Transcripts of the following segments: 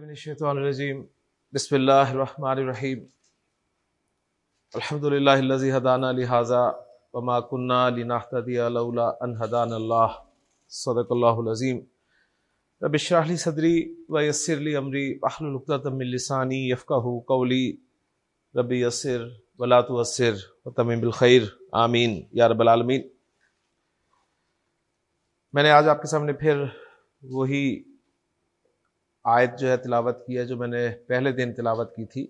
من الشیطان الرجیم بسم اللہ الرحمن الرحیم الحمد للہ الذي هدانا لهذا وما كنا لنهتدي لولا ان هدانا الله. صدق اللہ العظیم رب اشرح لي صدری ويسر لي امری واحلل عقدة من لسانی يفقهوا قولی رب یسر ولا تعسر وتمم بالخیر آمین یا رب العالمین میں نے آج آپ کے سامنے پھر وہی آیت جو ہے تلاوت کی ہے، جو میں نے پہلے دن تلاوت کی تھی۔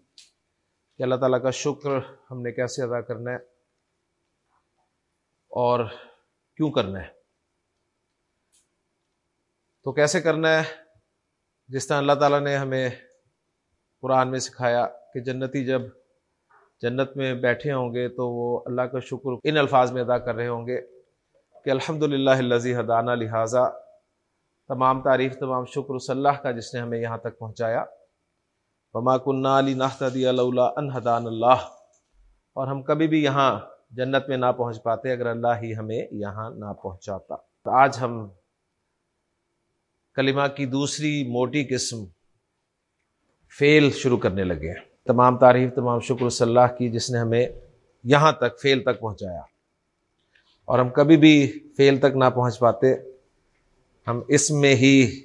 کہ اللہ تعالیٰ کا شکر ہم نے کیسے ادا کرنا ہے اور کیوں کرنا ہے۔ تو کیسے کرنا ہے؟ جس طرح اللہ تعالیٰ نے ہمیں قرآن میں سکھایا کہ جنتی جب جنت میں بیٹھے ہوں گے تو وہ اللہ کا شکر ان الفاظ میں ادا کر رہے ہوں گے کہ الحمد للہ حدانہ لہٰذا۔ تمام تعریف، تمام شکر صلی اللہ کا جس نے ہمیں یہاں تک پہنچایا۔ وما کنہ علی ناحتدی اللہ انحدان اللہ۔ اور ہم کبھی بھی یہاں جنت میں نہ پہنچ پاتے اگر اللہ ہی ہمیں یہاں نہ پہنچاتا۔ تو آج ہم کلمہ کی دوسری موٹی قسم فیل شروع کرنے لگے ہیں۔ تمام تعریف، تمام شکر صلی اللہ کی جس نے ہمیں یہاں تک، فیل تک پہنچایا۔ اور ہم کبھی بھی فیل تک نہ پہنچ پاتے ہم اس میں ہی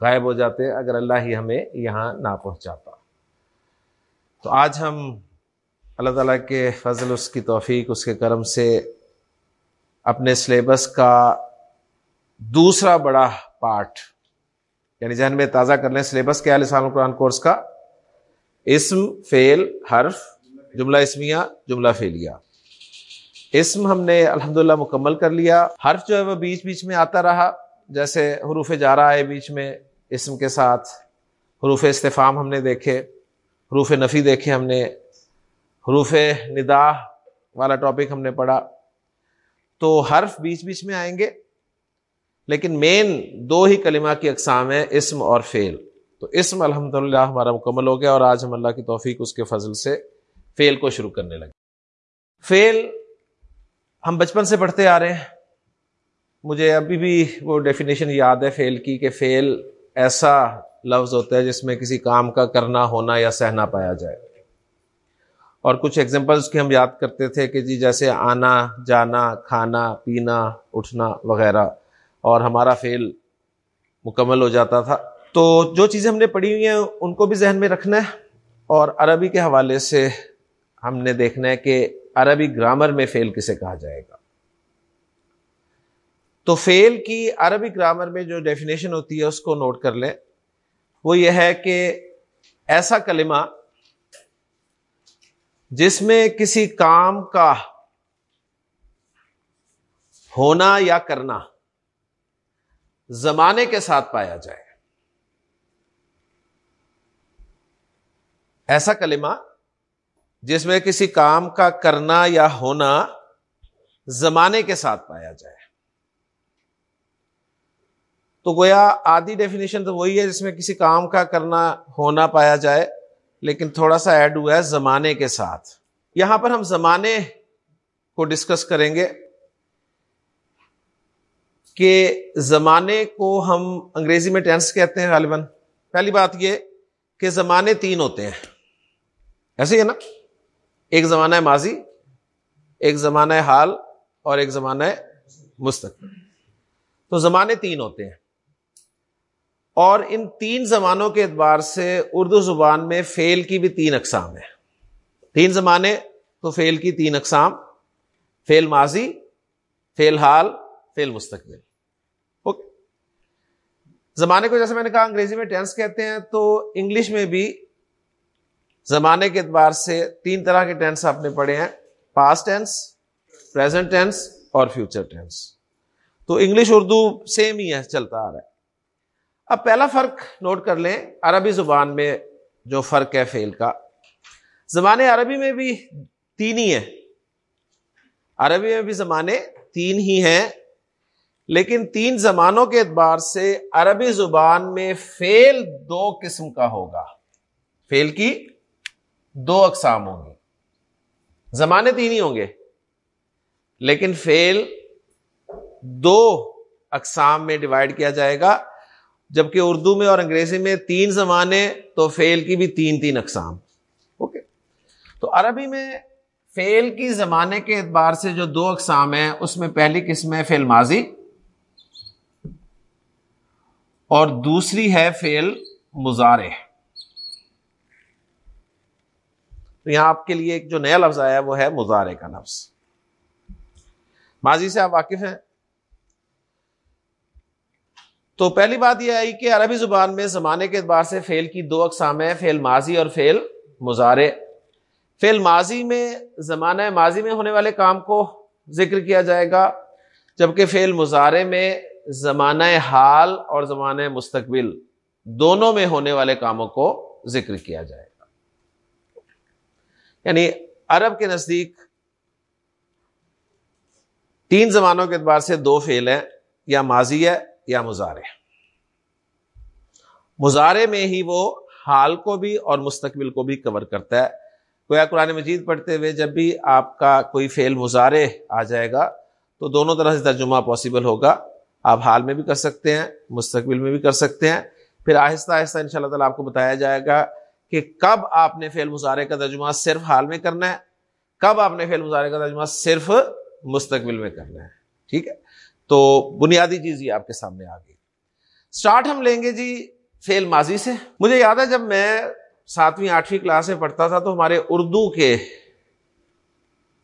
غائب ہو جاتے اگر اللہ ہی ہمیں یہاں نہ پہنچاتا۔ تو آج ہم اللہ تعالیٰ کے فضل، اس کی توفیق، اس کے کرم سے اپنے سلیبس کا دوسرا بڑا پارٹ یعنی ذہن میں تازہ کر لیں سلیبس کیا لسان القرآن کورس کا۔ اسم فیل حرف، جملہ اسمیہ، جملہ فیلیا اسم ہم نے الحمدللہ مکمل کر لیا۔ حرف جو ہے وہ بیچ بیچ میں آتا رہا۔ جیسے حروف جا رہا ہے بیچ میں اسم کے ساتھ، حروف استفام ہم نے دیکھے، حروف نفی دیکھے ہم نے، حروف ندا والا ٹاپک ہم نے پڑھا۔ تو حرف بیچ بیچ میں آئیں گے، لیکن مین دو ہی کلمہ کی اقسام ہے اسم اور فیل تو اسم الحمد ہمارا مکمل ہو گیا اور آج ہم اللہ کی توفیق اس کے فضل سے فیل کو شروع کرنے لگے۔ فیل ہم بچپن سے پڑھتے آ رہے ہیں۔ مجھے ابھی بھی وہ ڈیفینیشن یاد ہے فیل کی کہ فیل ایسا لفظ ہوتا ہے جس میں کسی کام کا کرنا ہونا یا سہنا پایا جائے۔ اور کچھ ایگزامپلس کی ہم یاد کرتے تھے کہ جی جیسے آنا، جانا، کھانا، پینا، اٹھنا وغیرہ، اور ہمارا فیل مکمل ہو جاتا تھا۔ تو جو چیزیں ہم نے پڑھی ہوئی ہیں، ان کو بھی ذہن میں رکھنا ہے۔ اور عربی کے حوالے سے ہم نے دیکھنا ہے کہ عربی گرامر میں فیل کسے کہا جائے گا۔ تو فیل کی عربی گرامر میں جو ڈیفینیشن ہوتی ہے اس کو نوٹ کر لیں۔ وہ یہ ہے کہ ایسا کلمہ جس میں کسی کام کا ہونا یا کرنا زمانے کے ساتھ پایا جائے۔ ایسا کلمہ جس میں کسی کام کا کرنا یا ہونا زمانے کے ساتھ پایا جائے۔ تو گویا آدھی ڈیفینیشن تو وہی ہے جس میں کسی کام کا کرنا ہونا پایا جائے، لیکن تھوڑا سا ایڈ ہوا ہے زمانے کے ساتھ۔ یہاں پر ہم زمانے کو ڈسکس کریں گے کہ زمانے کو ہم انگریزی میں ٹینس کہتے ہیں غالباً۔ پہلی بات یہ کہ زمانے تین ہوتے ہیں۔ ایسے ہی ہے نا؟ ایک زمانہ ہے ماضی، ایک زمانہ ہے حال اور ایک زمانہ ہے مستقبل۔ تو زمانے تین ہوتے ہیں۔ اور ان تین زمانوں کے اعتبار سے اردو زبان میں فیل کی بھی تین اقسام ہے تین زمانے تو فیل کی تین اقسام فیل ماضی فیل حال فیل مستقبل۔ اوکے زمانے کو جیسے میں نے کہا انگریزی میں ٹینس کہتے ہیں، تو انگلش میں بھی زمانے کے اعتبار سے تین طرح کے ٹینس آپ نے پڑھے ہیں پاسٹ ٹینس پریزنٹ ٹینس اور فیوچر ٹینس تو انگلش اردو سیم ہی ہے، چلتا آ رہا ہے۔ اب پہلا فرق نوٹ کر لیں، عربی زبان میں جو فرق ہے فیل کا۔ زبان عربی میں بھی تین ہی ہیں۔ عربی میں بھی زمانے تین ہی ہیں، لیکن تین زمانوں کے اعتبار سے عربی زبان میں فیل دو قسم کا ہوگا۔ فیل کی دو اقسام ہوں گی۔ زمانے تین ہی ہوں گے، لیکن فیل دو اقسام میں ڈیوائڈ کیا جائے گا۔ جبکہ اردو میں اور انگریزی میں تین زمانے تو فیل کی بھی تین تین اقسام۔ اوکے۔ تو عربی میں فیل کی زمانے کے اعتبار سے جو دو اقسام ہیں، اس میں پہلی قسم ہے فیل ماضی اور دوسری ہے فیل مزارے تو یہاں آپ کے لیے ایک جو نیا لفظ آیا وہ ہے مزارے کا لفظ۔ ماضی سے آپ واقف ہیں۔ تو پہلی بات یہ آئی کہ عربی زبان میں زمانے کے اعتبار سے فیل کی دو اقسام ہیں فیل ماضی اور فیل مزارے فیل ماضی میں، زمانہ ماضی میں ہونے والے کام کو ذکر کیا جائے گا، جبکہ فیل مظاہرے میں زمانہ حال اور زمانہ مستقبل دونوں میں ہونے والے کاموں کو ذکر کیا جائے گا۔ یعنی عرب کے نزدیک تین زمانوں کے اعتبار سے دو فیل ہیں، یا ماضی ہے یا مظاہرے مظاہرے میں ہی وہ حال کو بھی اور مستقبل کو بھی کور کرتا ہے۔ کوئی قرآن مجید پڑھتے ہوئے جب بھی آپ کا کوئی فیل مظاہرے آ جائے گا تو دونوں طرح سے ترجمہ پاسبل ہوگا۔ آپ حال میں بھی کر سکتے ہیں، مستقبل میں بھی کر سکتے ہیں۔ پھر آہستہ آہستہ ان شاء اللہ تعالیٰ آپ کو بتایا جائے گا کہ کب آپ نے فیل مظاہرے کا ترجمہ صرف حال میں کرنا ہے، کب آپ نے فیل مظاہرے کا ترجمہ صرف مستقبل میں کرنا ہے۔ ٹھیک ہے؟ تو بنیادی چیز یہ آپ کے سامنے آ گئی۔ اسٹارٹ ہم لیں گے جی فیل ماضی سے۔ مجھے یاد ہے جب میں ساتویں، آٹھویں کلاس میں پڑھتا تھا تو ہمارے اردو کے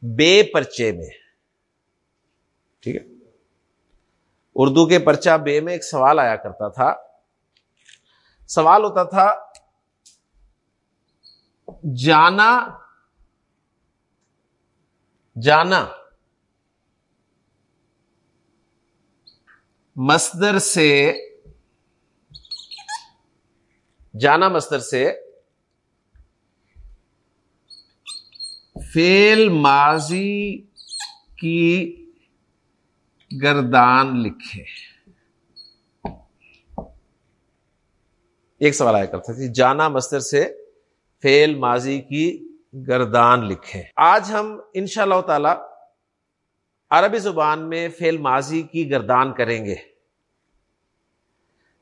بے پرچے میں، ٹھیک ہے؟ اردو کے پرچہ بے میں ایک سوال آیا کرتا تھا۔ سوال ہوتا تھا، جانا جانا مصدر سے جانا مصدر سے فیل ماضی کی گردان لکھے۔ ایک سوال آیا کرتا تھی جانا مستر سے فیل ماضی کی گردان لکھے۔ آج ہم ان شاء اللہ تعالی عربی زبان میں فیل ماضی کی گردان کریں گے۔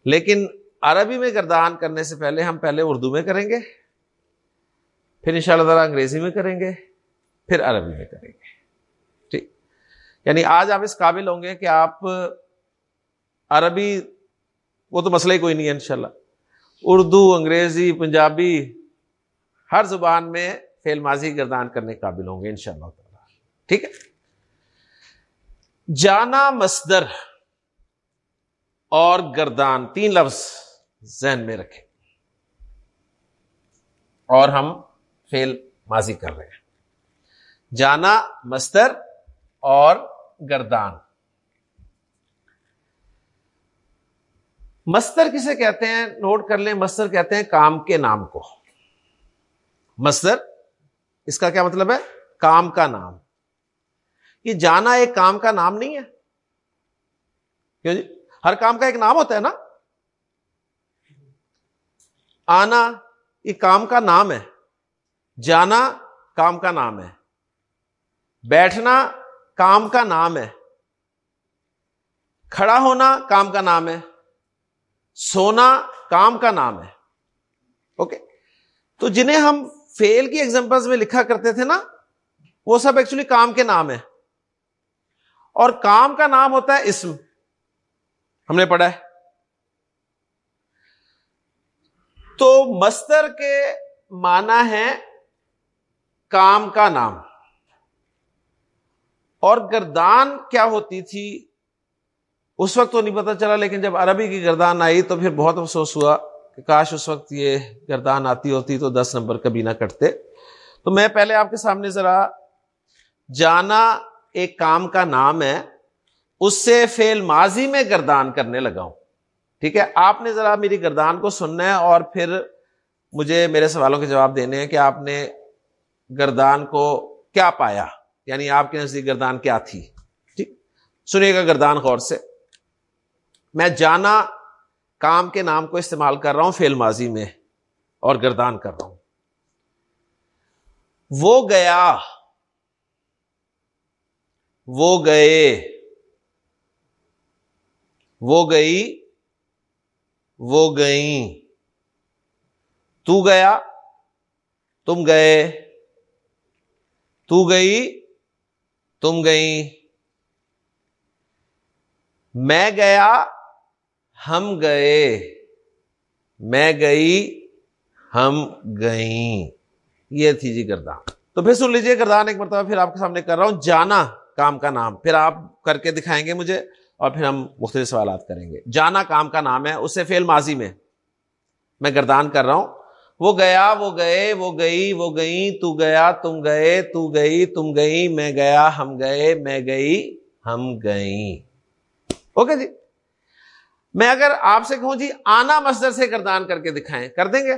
لیکن عربی میں گردان کرنے سے پہلے ہم پہلے اردو میں کریں گے، پھر ان شاء اللہ تعالیٰ انگریزی میں کریں گے، پھر عربی میں کریں گے۔ ٹھیک۔ یعنی آج آپ اس قابل ہوں گے کہ آپ عربی، وہ تو مسئلہ ہی کوئی نہیں ہے انشاءاللہ۔ اردو، انگریزی، پنجابی، ہر زبان میں فیل ماضی گردان کرنے قابل ہوں گے ان شاء اللہ تعالی۔ ٹھیک ہے؟ جانا مصدر اور گردان، تین لفظ ذہن میں رکھے اور ہم فیل ماضی کر رہے ہیں۔ جانا مستر اور گردان۔ مستر کسے کہتے ہیں؟ نوٹ کر لیں مستر کہتے ہیں کام کے نام کو۔ مستر اس کا کیا مطلب ہے؟ کام کا نام۔ یہ جانا ایک کام کا نام نہیں ہے۔ کیوں جی؟ ہر کام کا ایک نام ہوتا ہے نا۔ آنا یہ کام کا نام ہے۔ جانا کام کا نام ہے۔ بیٹھنا کام کا نام ہے۔ کھڑا ہونا کام کا نام ہے۔ سونا کام کا نام ہے۔ اوکے؟ تو جنہیں ہم فیل کی ایگزامپلس میں لکھا کرتے تھے نا، وہ سب ایکچولی کام کے نام ہے اور کام کا نام ہوتا ہے اسم۔ ہم نے پڑھا ہے۔ تو مستر کے معنی ہے کام کا نام۔ اور گردان کیا ہوتی تھی؟ اس وقت تو نہیں پتا چلا، لیکن جب عربی کی گردان آئی تو پھر بہت افسوس ہوا کہ کاش اس وقت یہ گردان آتی ہوتی تو دس نمبر کبھی نہ کٹتے۔ تو میں پہلے آپ کے سامنے ذرا جانا ایک کام کا نام ہے، اس سے فیل ماضی میں گردان کرنے لگا ہوں۔ ٹھیک ہے؟ آپ نے ذرا میری گردان کو سننا ہے اور پھر مجھے میرے سوالوں کے جواب دینے ہیں کہ آپ نے گردان کو کیا پایا؟ یعنی آپ کے نزدیک گردان کیا تھی؟ ٹھیک؟ سنیے گا گردان غور سے۔ میں جانا کام کے نام کو استعمال کر رہا ہوں فیل ماضی میں اور گردان کر رہا ہوں۔ وہ گیا۔ وہ گئے۔ وہ گئی۔ وہ گئیں۔ تو گیا۔ تم گئے۔ تو گئی۔ تم گئی میں گیا۔ ہم گئے۔ میں گئی۔ ہم گئیں۔ یہ تھی جی گردان۔ تو پھر سن لیجیے گردان ایک مرتبہ پھر آپ کے سامنے کر رہا ہوں۔ جانا۔ کام کا نام۔ پھر آپ کر کے دکھائیں گے مجھے اور پھر ہم مختلف سوالات کریں گے۔ جانا کام کا نام ہے اس سے فیل ماضی میں میں گردان کر رہا ہوں۔ وہ گیا، وہ گئے، وہ گئی وہ گئی، تو گیا، تم گئے، تو گئی، تم گئی، میں گیا، ہم گئے، میں گئی، ہم گئی اوکے جی؟ میں اگر آپ سے کہوں جی آنا مصدر سے گردان کر کے دکھائیں، کر دیں گے؟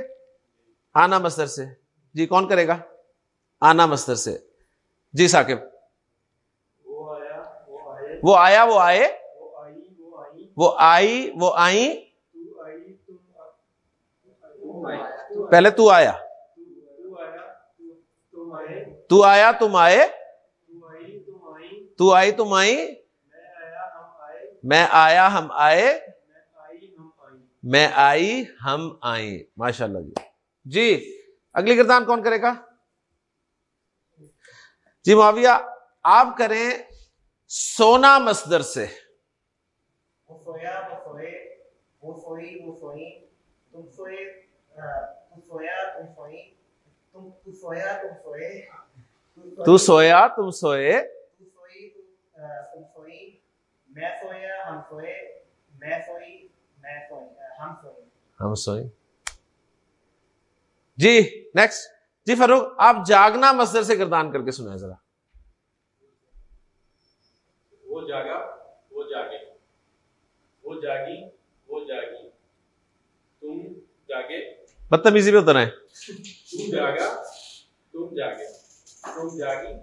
آنا مصدر سے۔ جی کون کرے گا؟ آنا مصدر سے۔ جی ثاقب۔ وہ آیا وہ آئے وہ آئی وہ آئی پہلے تو آیا تو آیا تم آئے تو آئی تم آئی میں آیا ہم آئے میں آئی ہم آئی ماشاء اللہ جی جی اگلی گردان کون کرے گا جی معاویہ آپ کریں سونا مصدر سے۔ تو سویا تم سوئے۔ ہم سوئے جی نیکسٹ جی فروخ آپ جاگنا مصدر سے گردان کر کے سنیں ذرا وہ جاگا وہ جاگے وہ جاگی وہ جاگی۔ تم جاگے۔ بدتمیزی پہ اتر تم جاگا تم جاگے۔ تم جاگی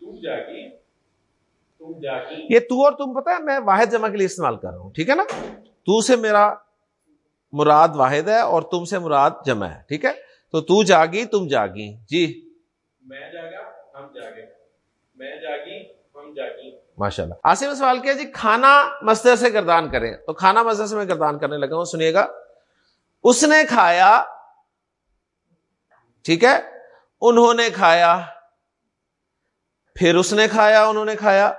تم جاگی تم جاگی۔ یہ تو اور تم پتا ہے میں واحد جمع کے لیے استعمال کر رہا ہوں ٹھیک ہے نا؟ تو سے میرا مراد واحد ہے اور تم سے مراد جمع ہے ٹھیک ہے؟ تو تو جاگی تم جاگی۔ جی۔ میں جاگا ہم جاگے۔ میں جاگی ماشاء اللہ آصف نے سوال کیا جی کھانا مصدر سے گردان کریں۔ تو کھانا مصدر سے میں گردان کرنے لگا ہوں، سنیے گا۔ اس نے کھایا، ٹھیک ہے، انہوں نے کھایا، پھر اس نے کھایا، انہوں نے کھایا۔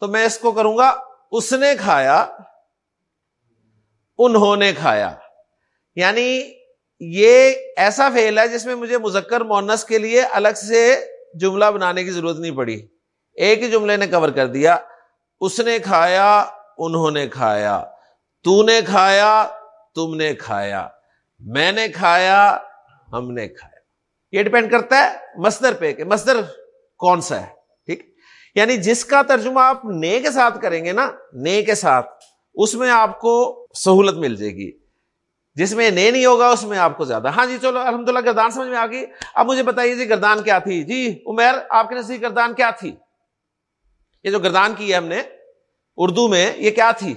تو میں اس کو کروں گا، اس نے کھایا، انہوں نے کھایا۔ یعنی یہ ایسا فیل ہے جس میں مجھے مذکر مونس کے لیے الگ سے جملہ بنانے کی ضرورت نہیں پڑی۔ ایک ہی جملے نے کور کر دیا، اس نے کھایا، انہوں نے کھایا، تو نے کھایا، تم نے کھایا، میں نے کھایا، ہم نے کھایا۔ یہ ڈپینڈ کرتا ہے مصدر پہ کہ مصدر کون سا ہے، ٹھیک؟ یعنی جس کا ترجمہ آپ نے کے ساتھ کریں گے نا نے کے ساتھ، اس میں آپ کو سہولت مل جائے گی۔ جس میں نے نہیں ہوگا، اس میں آپ کو زیادہ۔ ہاں جی چلو الحمد للہ گردان سمجھ میں آ گئی۔ اب مجھے بتائیے جی گردان کیا تھی؟ جی عمیر آپ کے نزدیک گردان کیا تھی؟ یہ جو گردان کی ہے ہم نے، اردو میں یہ کیا تھی؟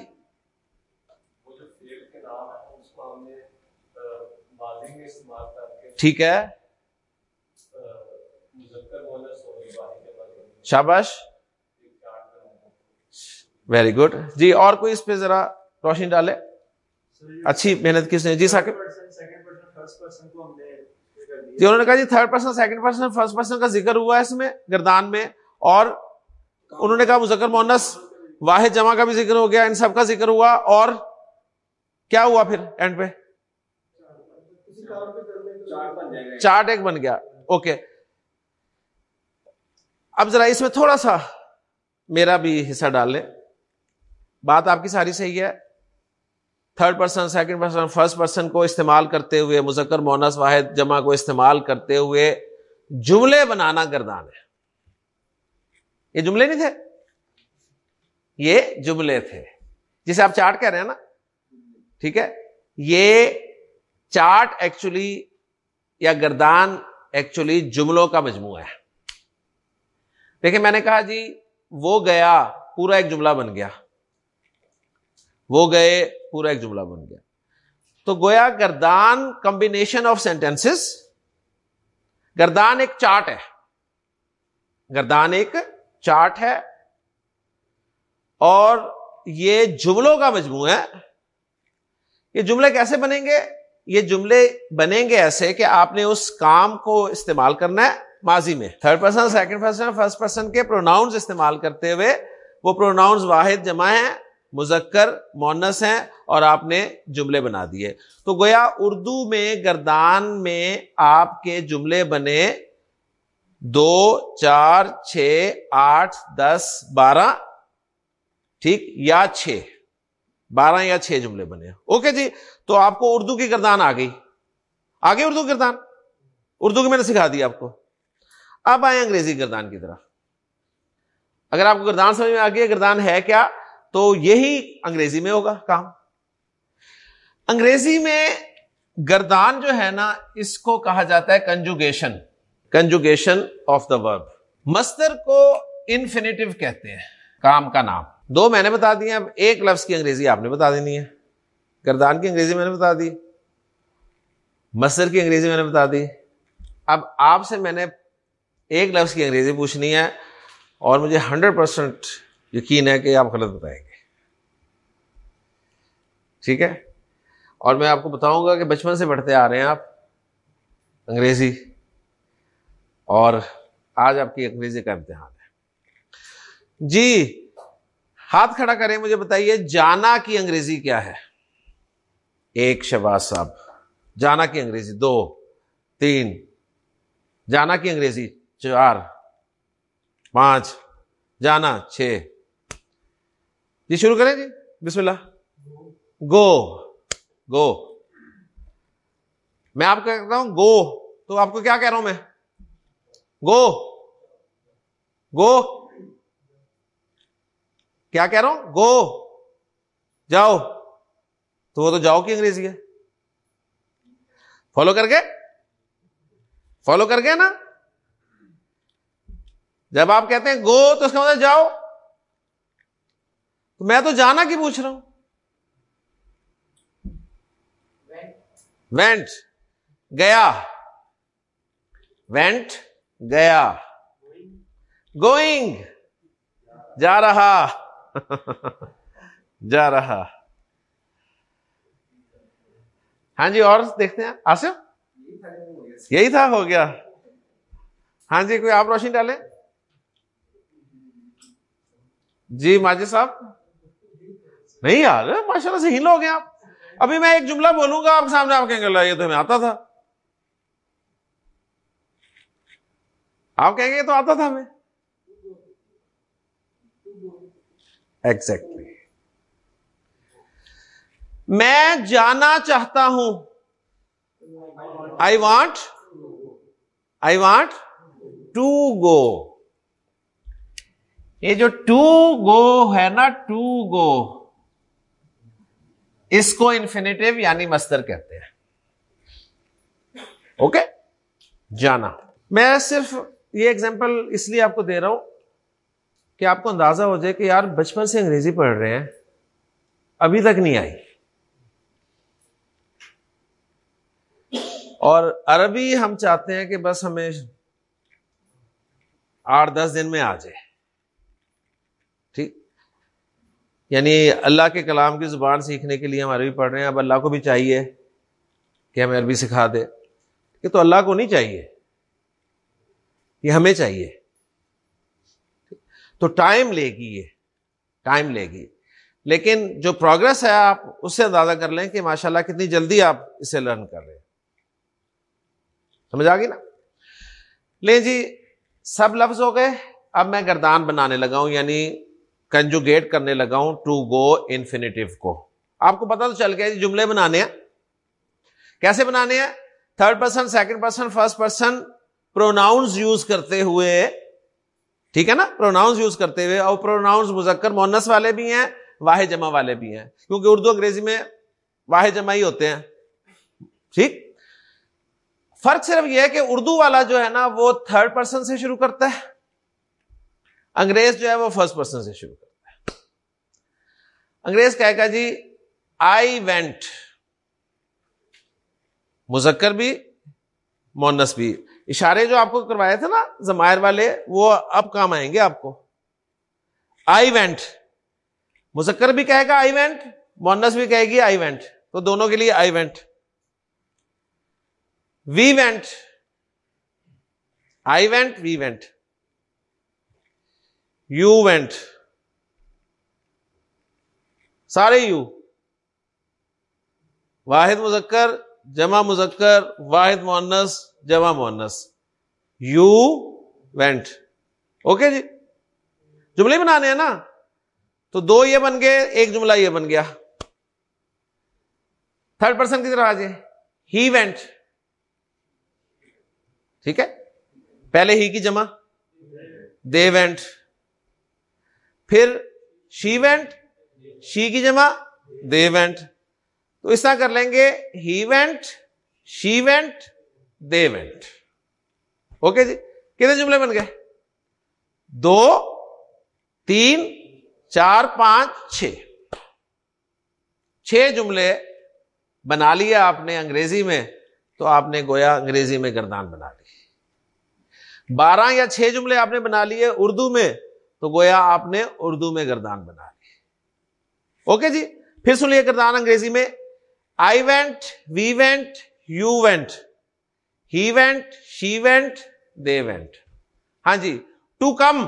ٹھیک ہے۔ شاباش۔ ویری گڈ جی اور کوئی اس پہ ذرا روشنی ڈالے اچھی محنت کس نے۔ جی ساکب جی انہوں نے کہا جی third person second person first person کا ذکر ہوا ہے اس میں، گردان میں، اور انہوں نے کہا مذکر مونس، واحد جمع کا بھی ذکر ہو گیا، ان سب کا ذکر ہوا، اور کیا ہوا پھر اینڈ پہ؟ چارٹ ایک بن گیا۔ اوکے اب ذرا اس میں تھوڑا سا میرا بھی حصہ ڈال لیں۔ بات آپ کی ساری صحیح ہے۔ Third person second person first person کو استعمال کرتے ہوئے، مذکر، مونس، واحد جمع کو استعمال کرتے ہوئے جملے بنانا گردان ہے۔ یہ جملے نہیں تھے؟ یہ جملے تھے۔ جسے آپ چارٹ کہہ رہے ہیں نا، ٹھیک ہے؟ یہ چارٹ ایکچولی یا گردان ایکچولی جملوں کا مجموعہ ہے۔ دیکھیں، میں نے کہا جی وہ گیا، پورا ایک جملہ بن گیا۔ وہ گئے، پورا ایک جملہ بن گیا۔ تو گویا گردان کمبینیشن آف سینٹینس گردان ایک چارٹ ہے۔ گردان ایک چارٹ ہے اور یہ جملوں کا مجموعہ ہے۔ یہ جملے کیسے بنیں گے؟ یہ جملے بنیں گے ایسے کہ آپ نے اس کام کو استعمال کرنا ہے ماضی میں۔ Third person second person first person کے پروناؤنز استعمال کرتے ہوئے وہ پروناؤنز واحد جمع ہیں، مذکر، مونس ہیں اور آپ نے جملے بنا دیے۔ تو گویا اردو میں گردان میں آپ کے جملے بنے دو، چار، چھ، آٹھ، دس، بارہ، ٹھیک، یا چھ۔ بارہ یا چھ جملے بنے۔ اوکے جی تو آپ کو اردو کی گردان آ گئی۔ آگے اردو گردان؟ اردو کی میں نے سکھا دی آپ کو۔ اب آئے انگریزی گردان کی طرف۔ اگر آپ کو گردان سمجھ میں آ گئی گردان ہے کیا؟ تو یہی انگریزی میں ہوگا کام۔ انگریزی میں گردان جو ہے نا، اس کو کہا جاتا ہے کنجوگیشن۔ کنجوگیشن آف دا ورب۔ مستر کو انفینیٹو کہتے ہیں، کام کا نام۔ دو میں نے بتا دیا اب ایک لفظ کی انگریزی آپ نے بتا دینی ہے۔ گردان کی انگریزی میں نے بتا دی۔ مستر کی انگریزی میں نے بتا دی۔ اب آپ سے میں نے ایک لفظ کی انگریزی پوچھنی ہے اور مجھے ہنڈریڈ پرسینٹ یقین ہے کہ آپ غلط بتائیں گے۔ ٹھیک ہے؟ اور میں آپ کو بتاؤں گا کہ بچپن سے پڑھتے آ رہے ہیں آپ۔ انگریزی۔ اور آج آپ کی انگریزی کا امتحان ہے۔ جی ہاتھ کھڑا کریں، مجھے بتائیے، جانا کی انگریزی کیا ہے؟ ایک شباز صاحب، جانا کی انگریزی، دو، تین۔ جانا کی انگریزی، چار۔ پانچ۔ جانا، چھ۔ جی شروع کریں جی بسم اللہ۔ گو گو۔ میں آپ کو کہتا ہوں، گو۔ تو آپ کو کیا کہہ رہا ہوں میں؟ گو۔ گو۔ کیا کہہ رہا ہوں؟ گو۔ جاؤ۔ تو وہ تو جاؤ کی انگریزی ہے۔ فالو کر کے فالو کر کے نا؟ جب آپ کہتے ہیں گو، تو اس کا مطلب جاؤ۔ تو میں تو جانا کی پوچھ رہا ہوں۔ وینٹ گیا۔ وینٹ گیا۔ گوئنگ جا رہا۔ جا رہا۔ ہاں جی اور دیکھتے ہیں۔ آصف؟ یہی تھا، ہو گیا۔ ہاں جی کوئی آپ روشنی ڈالیں؟ جی ماجد صاحب۔ نہیں یار ماشاء اللہ سے ہی لوگ ہیں آپ۔ ابھی میں ایک جملہ بولوں گا، آپ کے سامنے آپ کہیں گے یہ تو ہمیں آتا تھا۔ آپ کہیں گے تو آتا تھا ہمیں۔ ایگزیکٹلی میں جانا چاہتا ہوں۔ I want I want to go یہ جو ٹو گو ہے نا ٹو گو اس کو انفینیٹو یعنی مستر کہتے ہیں۔ اوکے جانا۔ میں صرف یہ ایگزامپل اس لیے آپ کو دے رہا ہوں کہ آپ کو اندازہ ہو جائے کہ یار بچپن سے انگریزی پڑھ رہے ہیں، ابھی تک نہیں آئی۔ اور عربی ہم چاہتے ہیں کہ بس ہمیں آٹھ دس دن میں آ جائے۔ ٹھیک؟ یعنی اللہ کے کلام کی زبان سیکھنے کے لیے ہم عربی پڑھ رہے ہیں، اب اللہ کو بھی چاہیے کہ ہمیں عربی سکھا دے۔ یہ تو اللہ کو نہیں چاہیے۔ یہ ہمیں چاہیے۔ تو ٹائم لے گی یہ، ٹائم لے گی۔ لیکن جو پروگرس ہے آپ اس سے اندازہ کر لیں کہ ماشاء اللہ کتنی جلدی آپ اسے لرن کر رہے ہیں۔ سمجھ آ گئی نا؟ لیں جی سب لفظ ہو گئے۔ اب میں گردان بنانے لگا ہوں یعنی کنجوگیٹ کرنے لگا ہوں ٹو گو انفینیٹو کو۔ آپ کو پتا تو چل گیا جی جملے بنانے ہیں۔ کیسے بنانے ہیں؟ Third person, second person, first person pronouns use کرتے ہوئے، ٹھیک ہے نا؟ پروناؤنس یوز کرتے ہوئے، اور پروناؤنس مذکر مونس والے بھی ہیں، واحد جمع والے بھی ہیں۔ کیونکہ اردو انگریزی میں واحد جمع ہی ہوتے ہیں۔ ٹھیک؟ فرق صرف یہ ہے کہ اردو والا جو ہے نا، وہ تھرڈ پرسن سے شروع کرتا ہے۔ انگریز جو ہے، وہ فرسٹ پرسن سے شروع کرتا ہے۔ انگریز کہے گا جی آئی وینٹ مذکر بھی مونس بھی۔ اشارے جو آپ کو کروائے تھے نا زمائر والے، وہ اب کام آئیں گے آپ کو۔ I went. مذکر بھی کہے گا آئی وینٹ، مونس بھی کہے گی آئی وینٹ۔ تو دونوں کے لیے I went. We went. I went, we went. You went. سارے یو۔ واحد مذکر، جمع مذکر، واحد مونس۔ جمع مونس یو وینٹ۔ اوکے جی؟ جملے بنانے ہیں نا۔ تو دو یہ بن گئے، ایک جملہ یہ بن گیا۔ تھرڈ پرسن کی طرح آ جائے؟ He went. ٹھیک ہے؟ پہلے ہی کی جمع۔ They went. پھر شی وینٹ۔ شی کی جمع۔ They went. تو اس طرح کر لیں گے۔ He went, she went. They went. Okay جی؟ کتنے جملے بن گئے؟ دو، تین، چار، پانچ، چھ۔ چھ جملے بنا لیے آپ نے انگریزی میں، تو آپ نے گویا انگریزی میں گردان بنا لی۔ بارہ یا چھ جملے آپ نے بنا لیے اردو میں، تو گویا آپ نے اردو میں گردان بنا لی۔ اوکے جی؟ پھر سنیے گردان انگریزی میں۔ I went we went you went he went she went they went ہاں جی ٹو کم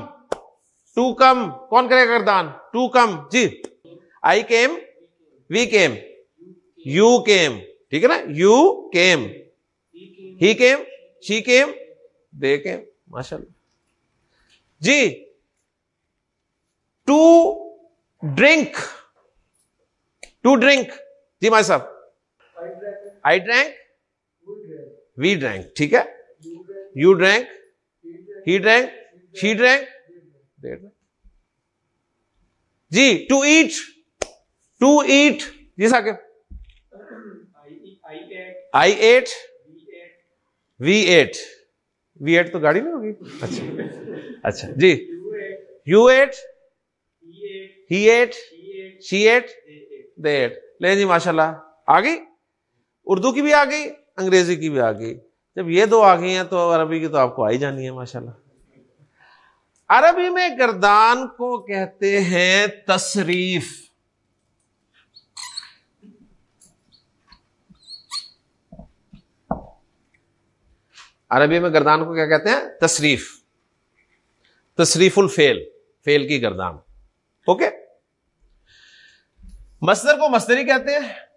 ٹو کم کون کرے گا گردان؟ To come G. I came we came you came ٹھیک ہے نا؟ You came he came she came they came ماشاء اللہ جی۔ ٹو ڈرنک ٹو ڈرنک جی مائی صاحب آئی ڈرینک وی ڈرینک ٹھیک ہے you drink he drink she drink G to eat to eat G Saqib I eat we eat we eat تو گاڑی نہیں ہوگی اچھا اچھا جی you eat he eat she eat they eat لے جی ماشاء اللہ آ گئی اردو کی بھی آ گئی انگریزی کی بھی آ گئی۔ جب یہ دو آ گئی ہیں تو عربی کی تو آپ کو آئی جانی ہے ماشاء اللہ عربی میں گردان کو کہتے ہیں تصریف۔ عربی میں گردان کو کیا کہتے ہیں؟ تصریف۔ تصریف الفیل فیل کی گردان۔ اوکے؟ مستر کو مستری کہتے ہیں۔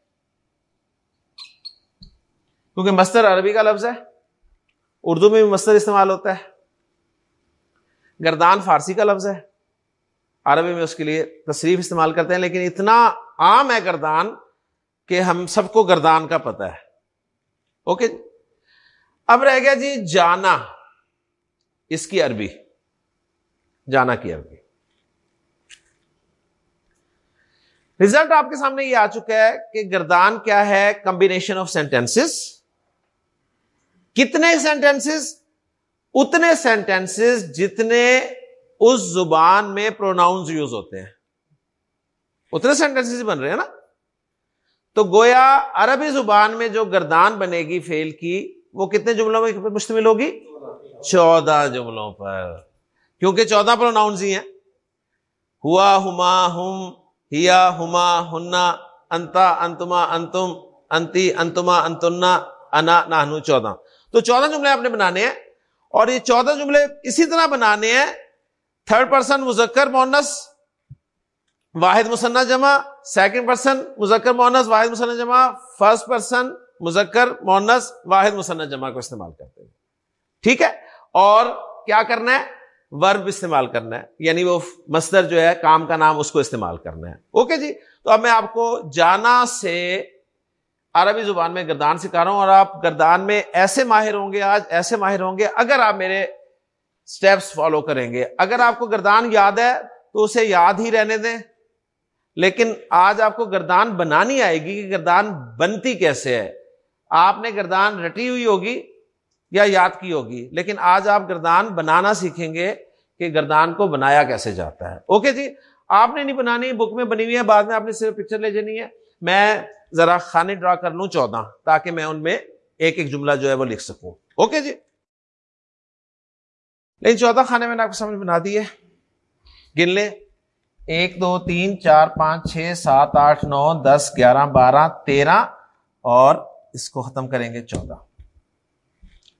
کیونکہ مستر عربی کا لفظ ہے، اردو میں بھی مستر استعمال ہوتا ہے۔ گردان فارسی کا لفظ ہے۔ عربی میں اس کے لیے تصریف استعمال کرتے ہیں، لیکن اتنا عام ہے گردان کہ ہم سب کو گردان کا پتہ ہے۔ اوکے؟ اب رہ گیا جی جانا، اس کی عربی۔ جانا کی عربی۔ ریزلٹ آپ کے سامنے یہ آ چکا ہے کہ گردان کیا ہے؟ کمبینیشن آف سینٹینس کتنے سینٹینس اتنے سینٹینس جتنے اس زبان میں پروناؤنز یوز ہوتے ہیں. اتنے سینٹینس بن رہے ہیں نا؟ تو گویا عربی زبان میں جو گردان بنے گی فیل کی، وہ کتنے جملوں میں مشتمل ہوگی؟ چودہ جملوں پر. کیونکہ چودہ پروناؤنز ہی ہیں. ہوا، ہما، ہم، ہیا، ہما ہننا انتا، انتما، انتم، انتی، انتما، انتنا، انا نانو چودہ. تو چودہ جملے آپ نے بنانے ہیں اور یہ چودہ جملے اسی طرح بنانے ہیں تھرڈ پرسن مذکر مونس واحد مسنہ جمع، سیکنڈ پرسن مذکر مونس واحد مسنہ جمع، فرسٹ پرسن مذکر مونس واحد مسنت جمع کو استعمال کرتے ہیں۔ ٹھیک ہے؟ اور کیا کرنا ہے؟ ورب استعمال کرنا ہے۔ یعنی وہ مصدر جو ہے، کام کا نام اس کو استعمال کرنا ہے۔ اوکے جی؟ تو اب میں آپ کو جانا سے عربی زبان میں گردان سکھا رہا ہوں اور آپ گردان میں ایسے ماہر ہوں گے، آج ایسے ماہر ہوں گے، اگر آپ میرے اسٹیپس فالو کریں گے۔ اگر آپ کو گردان یاد ہے تو اسے یاد ہی رہنے دیں۔ لیکن آج آپ کو گردان بنانی آئے گی کہ گردان بنتی کیسے ہے۔ آپ نے گردان رٹی ہوئی ہوگی یا یاد کی ہوگی، لیکن آج آپ گردان بنانا سیکھیں گے کہ گردان کو بنایا کیسے جاتا ہے۔ اوکے جی آپ نے نہیں بنانی، بک میں بنی ہوئی ہے، بعد میں آپ نے صرف پکچر لے جانی ہے۔ میں ذرا خانے ڈرا کر لوں چودہ تاکہ میں ان میں ایک ایک جملہ جو ہے وہ لکھ سکوں۔ اوکے جی؟ لیکن چودہ خانے میں نے آپ کو سمجھ بنا دی ہے۔ گن لیں۔ ایک، دو، تین، چار، پانچ، چھ، سات، آٹھ، نو، دس، گیارہ، بارہ، تیرہ، اور اس کو ختم کریں گے چودہ۔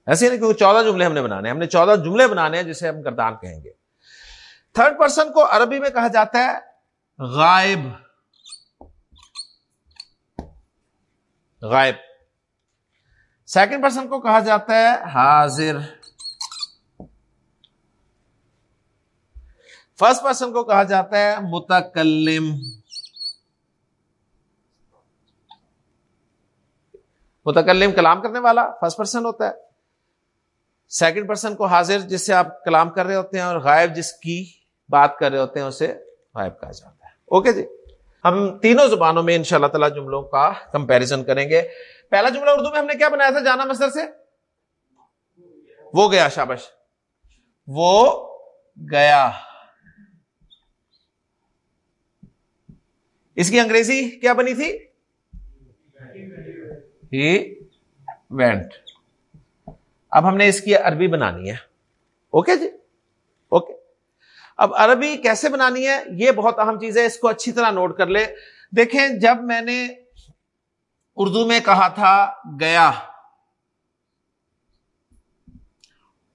ایسے نہیں کیونکہ چودہ جملے ہم نے بنانے ہم نے چودہ جملے بنانے ہیں جسے ہم گردان کہیں گے۔ تھرڈ پرسن کو عربی میں کہا جاتا ہے غائب۔ غائب۔ سیکنڈ پرسن کو کہا جاتا ہے حاضر۔ فرسٹ پرسن کو کہا جاتا ہے متکلم۔ متکلم کلام کرنے والا فرسٹ پرسن ہوتا ہے۔ سیکنڈ پرسن کو حاضر جس سے آپ کلام کر رہے ہوتے ہیں اور غائب جس کی بات کر رہے ہوتے ہیں اسے غائب کہا جاتا ہے۔ اوکے جی؟ ہم تینوں زبانوں میں ان شاء اللہ تعالی جملوں کا کمپیرزن کریں گے۔ پہلا جملہ اردو میں ہم نے کیا بنایا تھا جانا مصر سے؟ وہ گیا شابش۔ وہ گیا۔ اس کی انگریزی کیا بنی تھی؟ He went. اب ہم نے اس کی عربی بنانی ہے۔ اوکے جی؟ اوکے۔ اب عربی کیسے بنانی ہے؟ یہ بہت اہم چیز ہے، اس کو اچھی طرح نوٹ کر لے۔ دیکھیں، جب میں نے اردو میں کہا تھا گیا،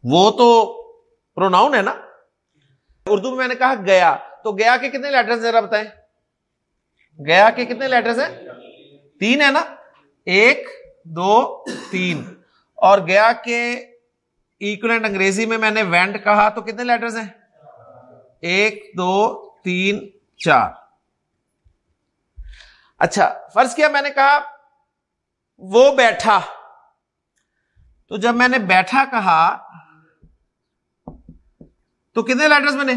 وہ تو پروناؤن ہے نا؟ اردو میں میں نے کہا گیا، تو گیا کے کتنے لیٹر ذرا بتائیں۔ گیا کے کتنے لیٹرز ہیں؟ تین ہے نا؟ ایک، دو، تین۔ اور گیا کے ایکولنٹ انگریزی میں میں نے وینٹ کہا، تو کتنے لیٹرز ہیں؟ ایک، دو، تین، چار۔ اچھا فرض کیا میں نے کہا وہ بیٹھا۔ تو جب میں نے بیٹھا کہا، تو کتنے لیٹرز بنے؟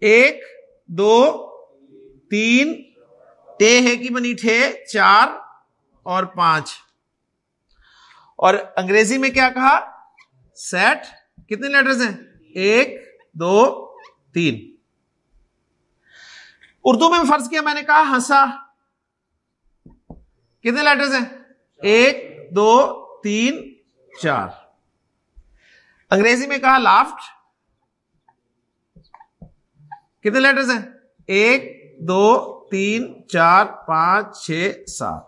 ایک، دو، تین۔ ٹے ہے کی بنی ٹھے؟ چار اور پانچ۔ اور انگریزی میں کیا کہا؟ سیٹ کتنے لیٹرز ہیں؟ ایک، دو تین۔ اردو میں فرض کیا میں نے کہا، ہنسا۔ کتنے لیٹرز ہیں؟ ایک، دو، تین، چار۔ انگریزی میں کہا لافٹ کتنے لیٹرز ہیں؟ ایک، دو، تین، چار، پانچ، چھ، سات۔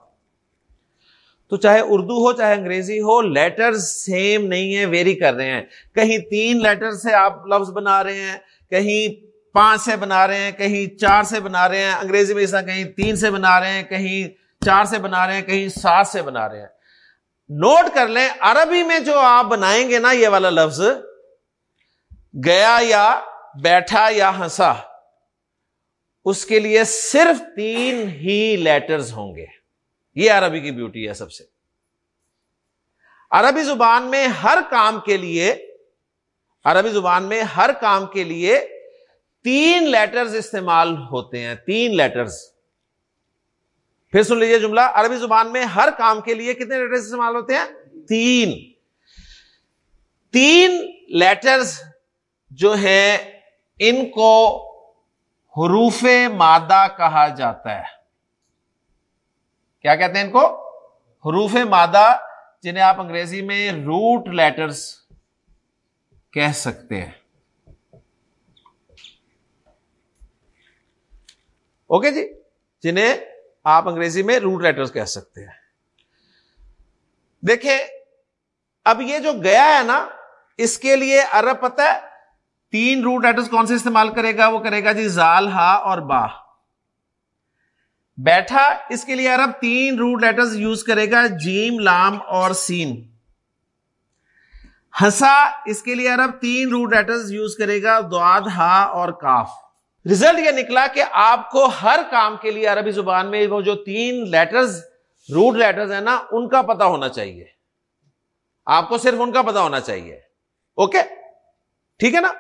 تو چاہے اردو ہو، چاہے انگریزی ہو لیٹر سیم نہیں ہے ویری کر رہے ہیں۔ کہیں تین لیٹر سے آپ لفظ بنا رہے ہیں۔ کہیں پانچ سے بنا رہے ہیں، کہیں چار سے بنا رہے ہیں، انگریزی میں ایسا کہیں تین سے بنا رہے ہیں، کہیں چار سے بنا رہے ہیں، کہیں سات سے بنا رہے ہیں۔ نوٹ کر لیں، عربی میں جو آپ بنائیں گے نا، یہ والا لفظ، گیا یا بیٹھا یا ہنسا، اس کے لیے صرف تین ہی لیٹرز ہوں گے۔ یہ عربی کی بیوٹی ہے سب سے۔ عربی زبان میں ہر کام کے لیے عربی زبان میں ہر کام کے لیے تین لیٹرز استعمال ہوتے ہیں، تین لیٹرز۔ پھر سن لیجیے جملہ، عربی زبان میں ہر کام کے لیے کتنے لیٹرز استعمال ہوتے ہیں؟ تین۔ تین لیٹرز جو ہیں، ان کو حروف مادہ کہا جاتا ہے۔ کیا کہتے ہیں ان کو؟ حروف مادہ، جنہیں آپ انگریزی میں روٹ لیٹرز کہہ سکتے ہیں۔ اوکے جی؟ جنہیں آپ انگریزی میں روٹ لیٹرز کہہ سکتے ہیں۔ دیکھیں، اب یہ جو گیا ہے نا، اس کے لیے ارب پتہ ہے، تین روٹ لیٹرز کون سے استعمال کرے گا؟ وہ کرے گا جی زال، ہا اور با۔ بیٹھا، اس کے لیے عرب تین روٹ لیٹرز یوز کرے گا، جیم، لام اور سین۔ ہسا اس کے لیے عرب تین روٹ لیٹرز یوز کرے گا دعاد ہا اور کاف۔ ریزلٹ یہ نکلا کہ آپ کو ہر کام کے لیے عربی زبان میں وہ جو تین لیٹرز روٹ لیٹرز ہیں نا، ان کا پتا ہونا چاہیے۔ آپ کو صرف ان کا پتا ہونا چاہیے۔ اوکے ٹھیک ہے نا؟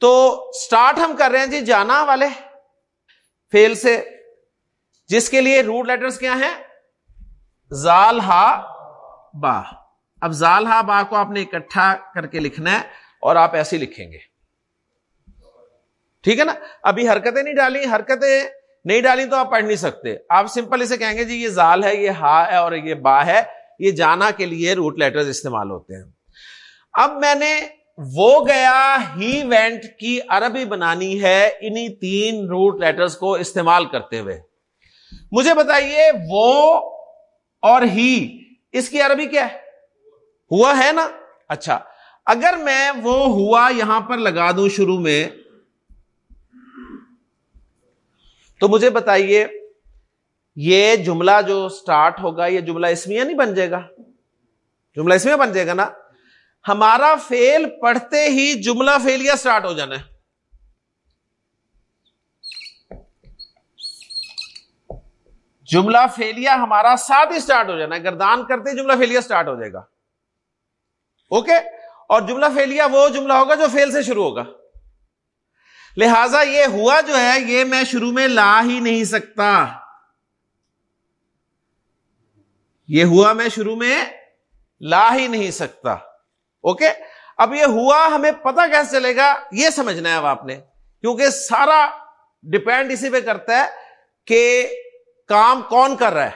تو سٹارٹ ہم کر رہے ہیں جی جانا والے۔ فیل سے۔ جس کے لیے روٹ لیٹرز کیا ہیں؟ زال ہا، با۔ اب زال ہا با کو آپ نے اکٹھا کر کے لکھنا ہے اور آپ ایسے لکھیں گے۔ ٹھیک ہے نا؟ ابھی حرکتیں نہیں ڈالی حرکتیں نہیں ڈالی تو آپ پڑھ نہیں سکتے۔ آپ سمپل اسے کہیں گے جی یہ زال ہے، یہ ہا ہے اور یہ با ہے، یہ جانا کے لیے روٹ لیٹرز استعمال ہوتے ہیں۔ اب میں نے وہ گیا، ہی وینٹ کی عربی بنانی ہے انہی تین روٹ لیٹرز کو استعمال کرتے ہوئے۔ مجھے بتائیے وہ اور ہی، اس کی عربی کیا ہے؟ ہوا ہے نا؟ اچھا اگر میں وہ ہوا یہاں پر لگا دوں شروع میں، تو مجھے بتائیے، یہ جملہ جو سٹارٹ ہوگا، یہ جملہ اسمیہ نہیں بن جائے گا؟ جملہ اسمیہ بن جائے گا نا؟ ہمارا فیل پڑھتے ہی جملہ فیلیا سٹارٹ ہو جانا ہے۔ جملہ فیلیا ہمارا ساتھ ہی سٹارٹ ہو جانا ہے۔ گردان کرتے جملہ فیلیا سٹارٹ ہو جائے گا۔ اوکے اور جملہ فیلیا وہ جملہ ہوگا جو فیل سے شروع ہوگا۔ لہذا یہ ہوا جو ہے، یہ میں شروع میں لا ہی نہیں سکتا۔ یہ ہوا میں شروع میں لا ہی نہیں سکتا۔ اوکے اب یہ ہوا ہمیں پتا کیسے چلے گا؟ یہ سمجھنا ہے اب آپ نے۔ کیونکہ سارا ڈپینڈ اسی پہ کرتا ہے کہ کام کون کر رہا ہے۔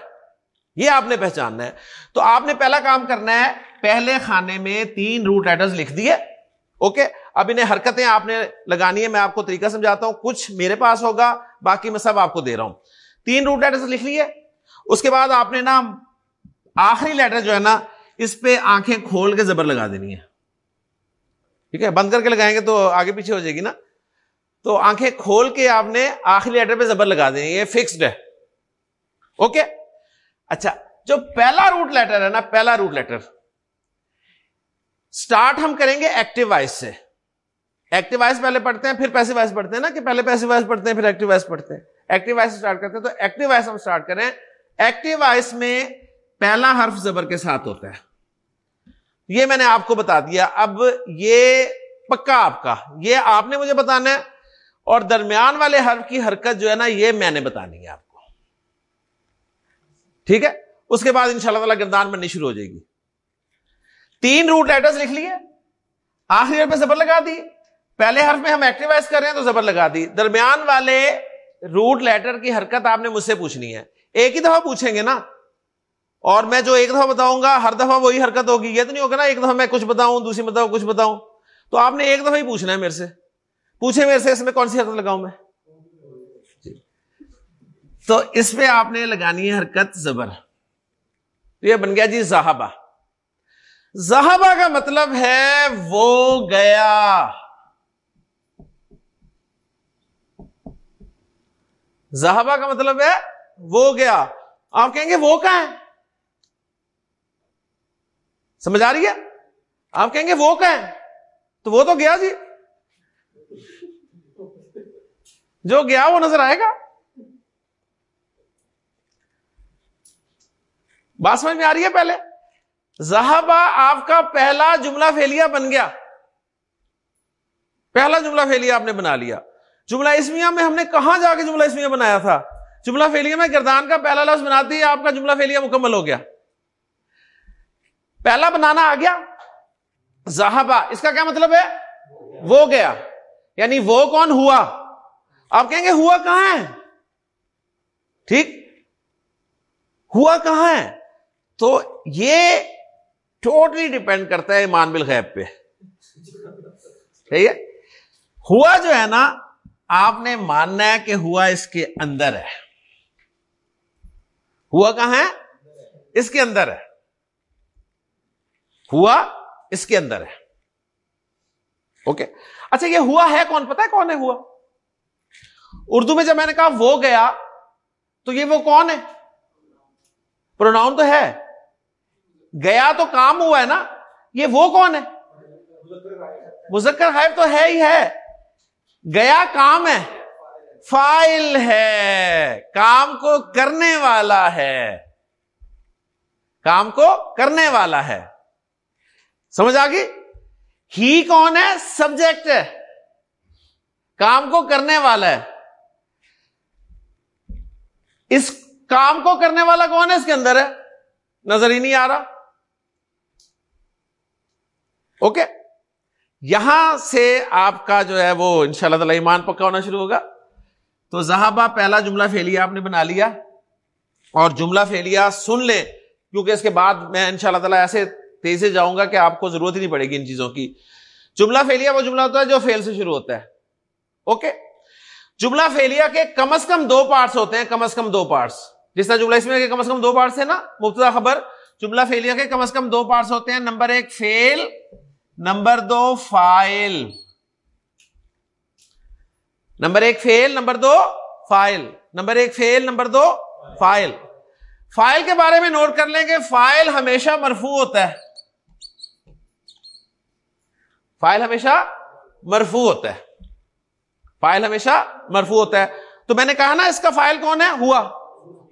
یہ آپ نے پہچاننا ہے۔ تو آپ نے پہلا کام کرنا ہے پہلے خانے میں تین روٹ لیٹرز لکھ دیے۔ اوکے اب انہیں حرکتیں آپ نے لگانی ہے، میں آپ کو طریقہ سمجھاتا ہوں۔ کچھ میرے پاس ہوگا، باقی میں سب آپ کو دے رہا ہوں۔ تین روٹ لیٹرز لکھ لیے۔ اس کے بعد آپ نے نا آخری لیٹر جو ہے نا، اس پہ آنکھیں کھول کے زبر لگا دینی ہے۔ ٹھیک ہے، بند کر کے لگائیں گے تو آگے پیچھے ہو جائے گی نا۔ تو آنکھیں کھول کے آپ نے آخری لیٹر پہ زبر لگا دینی یہ فکسڈ ہے۔ اوکے اچھا جو پہلا روٹ لیٹر ہے نا، پہلا روٹ لیٹر سٹارٹ ہم کریں گے ایکٹیو وائس سے۔ ایکٹیو وائس پہلے پڑھتے ہیں، پھر پیسے وائس پڑھتے ہیں نا کہ پہلے پیسے وائس پڑھتے ہیں، پھر ایکٹیو وائس پڑھتے ہیں۔ ایکٹیو وائس اسٹارٹ کرتے ہیں تو ایکٹیو وائس ہم اسٹارٹ کریں۔ ایکٹیو وائس میں پہلا حرف زبر کے ساتھ ہوتا ہے۔ یہ میں نے آپ کو بتا دیا۔ اب یہ پکا آپ کا۔ یہ آپ نے مجھے بتانا ہے۔ اور درمیان والے حرف کی حرکت جو ہے نا، یہ میں نے بتانی ہے آپ کو۔ ٹھیک ہے؟ اس کے بعد ان شاء اللہ تعالیٰ گردان بننی شروع ہو جائے گی۔ تین روٹ لیٹرز لکھ لیے۔ آخری حرف پہ زبر لگا دی۔ پہلے حرف میں ہم ایکٹیوائز کر رہے ہیں تو زبر لگا دی۔ درمیان والے روٹ لیٹر کی حرکت آپ نے مجھ سے پوچھنی ہے۔ ایک ہی دفعہ پوچھیں گے نا۔ اور میں جو ایک دفعہ بتاؤں گا، ہر دفعہ وہی حرکت ہوگی۔ یہ تو نہیں ہوگا نا ایک دفعہ میں کچھ بتاؤں، دوسری بتاؤں کچھ بتاؤں۔ تو آپ نے ایک دفعہ ہی پوچھنا ہے میرے سے۔ پوچھے میرے سے اس میں کون سی حرکت لگاؤں میں؟ جی۔ تو اس پہ آپ نے لگانی ہے حرکت زبر۔ یہ بن گیا جی زہابا زہابا کا مطلب ہے وہ گیا۔ زہابا کا مطلب ہے وہ گیا۔ آپ کہیں گے وہ کہاں ہے؟ سمجھ آ رہی ہے؟ آپ کہیں گے وہ کہیں تو وہ تو گیا جی۔ جو گیا وہ نظر آئے گا۔ بات سمجھ میں آ رہی ہے پہلے؟ زہابا آپ کا پہلا جملہ فیلیا بن گیا۔ پہلا جملہ فیلیا آپ نے بنا لیا۔ جملہ اسمیا میں ہم نے کہاں جا کے جملہ اسمیا بنایا تھا؟ جملہ فیلیا میں گردان کا پہلا لفظ بناتی ہے آپ کا جملہ فیلیا مکمل ہو گیا۔ پہلا بنانا آ گیا۔ زہابا اس کا کیا مطلب ہے؟ وہ گیا۔ یعنی وہ کون ہوا؟ آپ کہیں گے ہوا کہاں ہے؟ ٹھیک۔ ہوا کہاں ہے؟ تو یہ ٹوٹلی ڈپینڈ کرتا ہے ایمان بالغیب پہ۔ ہے؟ ہوا جو ہے نا، آپ نے ماننا ہے کہ ہوا اس کے اندر ہے۔ ہوا کہاں ہے؟ اس کے اندر ہے۔ ہوا اس کے اندر ہے۔ اوکے؟ اچھا یہ ہوا ہے کون؟ پتا ہے کون ہے ہوا؟ اردو میں جب میں نے کہا وہ گیا، تو یہ وہ کون ہے؟ پروناؤن تو ہے۔ گیا تو کام ہوا ہے نا، یہ وہ کون ہے؟ مذکر غائب تو ہے ہی ہے۔ گیا کام ہے۔ فائل ہے۔ کام کو کرنے والا ہے۔ کام کو کرنے والا ہے۔ سمجھ آ گئی؟ ہی کون ہے؟ سبجیکٹ ہے۔ کام کو کرنے والا ہے۔ اس کام کو کرنے والا کون ہے؟ اس کے اندر ہے۔ نظر ہی نہیں آ رہا۔ اوکے یہاں سے آپ کا جو ہے وہ ان شاء اللہ تعالی ایمان پکا ہونا شروع ہوگا. تو زہابا پہلا جملہ فیلیا آپ نے بنا لیا اور جملہ فیلیا سن لے کیونکہ اس کے بعد میں ان شاء اللہ تعالیٰ ایسے تیزی جاؤں گا کہ آپ کو ضرورت ہی نہیں پڑے گی ان چیزوں کی. جملہ فیلیا وہ جملہ ہوتا ہے جو فیل سے شروع ہوتا ہے. اوکے جملہ فیلیا کے کم از کم دو پارٹس ہوتے ہیں، کم از کم دو پارٹس. جس طرح جملہ اس میں کم از کم دو پارٹس ہے نا، مبتدا خبر، جملہ فیلیا کے کم از کم دو پارٹس ہوتے ہیں. نمبر ایک فیل نمبر دو، فائل۔ نمبر ایک فیل نمبر دو، فائل۔ نمبر ایک فیل نمبر دو، فائل۔ فائل کے بارے میں نوٹ کر لیں کہ فائل ہمیشہ مرفو ہوتا ہے۔ فائل ہمیشہ مرفو ہوتا ہے۔ فائل ہمیشہ مرفو ہوتا ہے۔ تو میں نے کہا نا، اس کا فائل کون ہے؟ ہوا۔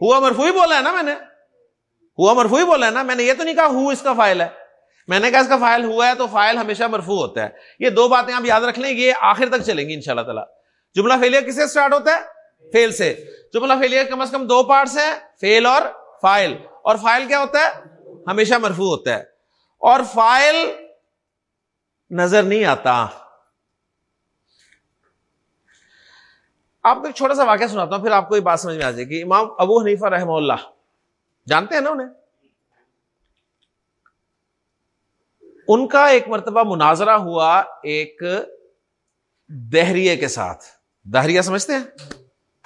ہوا مرفو ہی بولا ہے نا میں نے۔ ہوا مرفو ہی بولا ہے نا۔ میں نے یہ تو نہیں کہا ہو اس کا فائل ہے۔ میں نے کہا اس کا فائل ہوا ہے تو فائل ہمیشہ مرفو ہوتا ہے۔ یہ دو باتیں آپ یاد رکھ لیں، یہ آخر تک چلیں گی ان شاء اللہ تعالیٰ۔ جملہ فیلئر کس سے اسٹارٹ ہوتا ہے؟ فیل سے۔ جملہ فیلئر کم از کم دو پارٹس ہیں فیل اور فائل اور فائل کیا ہوتا ہے؟ ہمیشہ مرفو ہوتا ہے۔ اور فائل نظر نہیں آتا۔ آپ کو ایک چھوٹا سا واقعہ سناتا ہوں، پھر آپ کو یہ بات سمجھ میں آ جائے گی۔ امام ابو حنیفہ رحمہ اللہ، جانتے ہیں نا انہیں؟ ان کا ایک مرتبہ مناظرہ ہوا ایک دہریے کے ساتھ۔ دہریہ سمجھتے ہیں؟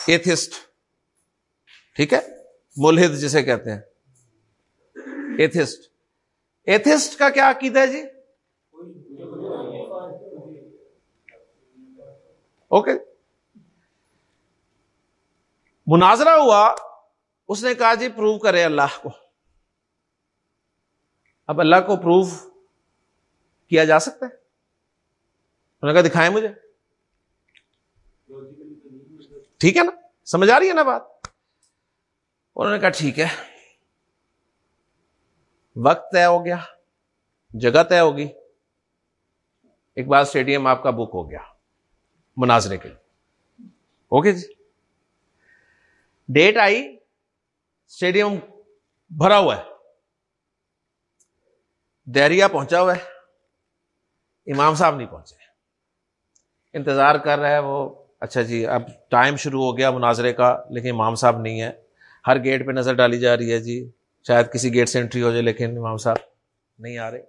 ایتھسٹ۔ ٹھیک ہے؟ ملحد جسے کہتے ہیں۔ ایتھسٹ۔ ایتھسٹ کا کیا عقیدہ ہے جی؟ اوکے۔ مناظرہ ہوا، اس نے کہا جی پروو کرے اللہ کو۔ اب اللہ کو پروو کیا جا سکتا ہے؟ انہوں نے کہا دکھائیں مجھے۔ ٹھیک ہے نا؟ سمجھ آ رہی ہے نا بات؟ انہوں نے کہا ٹھیک ہے۔ وقت طے ہو گیا، جگہ طے ہوگی۔ ایک بار اسٹیڈیم آپ کا بک ہو گیا، مناظرے کے لیے۔ اوکے جی؟ ڈیٹ آئی، اسٹیڈیم بھرا ہوا ہے۔ دہریا پہنچا ہوا ہے۔ امام صاحب نہیں پہنچے۔ انتظار کر رہا ہے وہ اچھا جی اب ٹائم شروع ہو گیا مناظرے کا، لیکن امام صاحب نہیں ہے۔ ہر گیٹ پہ نظر ڈالی جا رہی ہے جی۔ شاید کسی گیٹ سے انٹری ہو جائے، لیکن امام صاحب نہیں آ رہے۔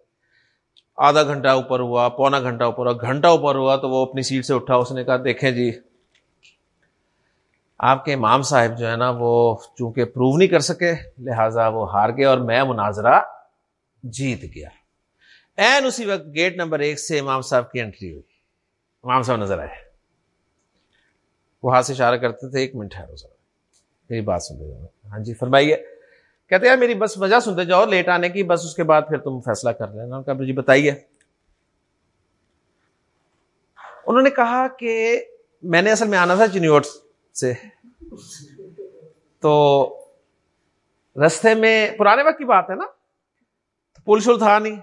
آدھا گھنٹہ اوپر ہوا، پونا گھنٹہ اوپر ہوا۔ گھنٹہ اوپر ہوا تو وہ اپنی سیٹ سے اٹھا، اس نے کہا، دیکھیں جی آپ کے امام صاحب جو ہے نا، وہ چونکہ پروو نہیں کر سکے، لہٰذا وہ ہار گئے اور میں مناظرہ جیت گیا۔ این اسی وقت گیٹ نمبر ایک سے امام صاحب کی انٹری ہوئی امام صاحب نظر آئے وہ ہاتھ سے اشارہ کرتے تھے ایک منٹ ہے روزہ میری بات سنتے جاؤ ہاں جی فرمائیے کہتے ہیں میری بس وجہ سنتے جاؤ لیٹ آنے کی بس اس کے بعد پھر تم فیصلہ کر لینا کہ جی بتائیے انہوں نے کہا کہ میں نے اصل میں آنا تھا چنیوٹ سے تو رستے میں پرانے وقت کی بات ہے نا پل شل تھا نہیں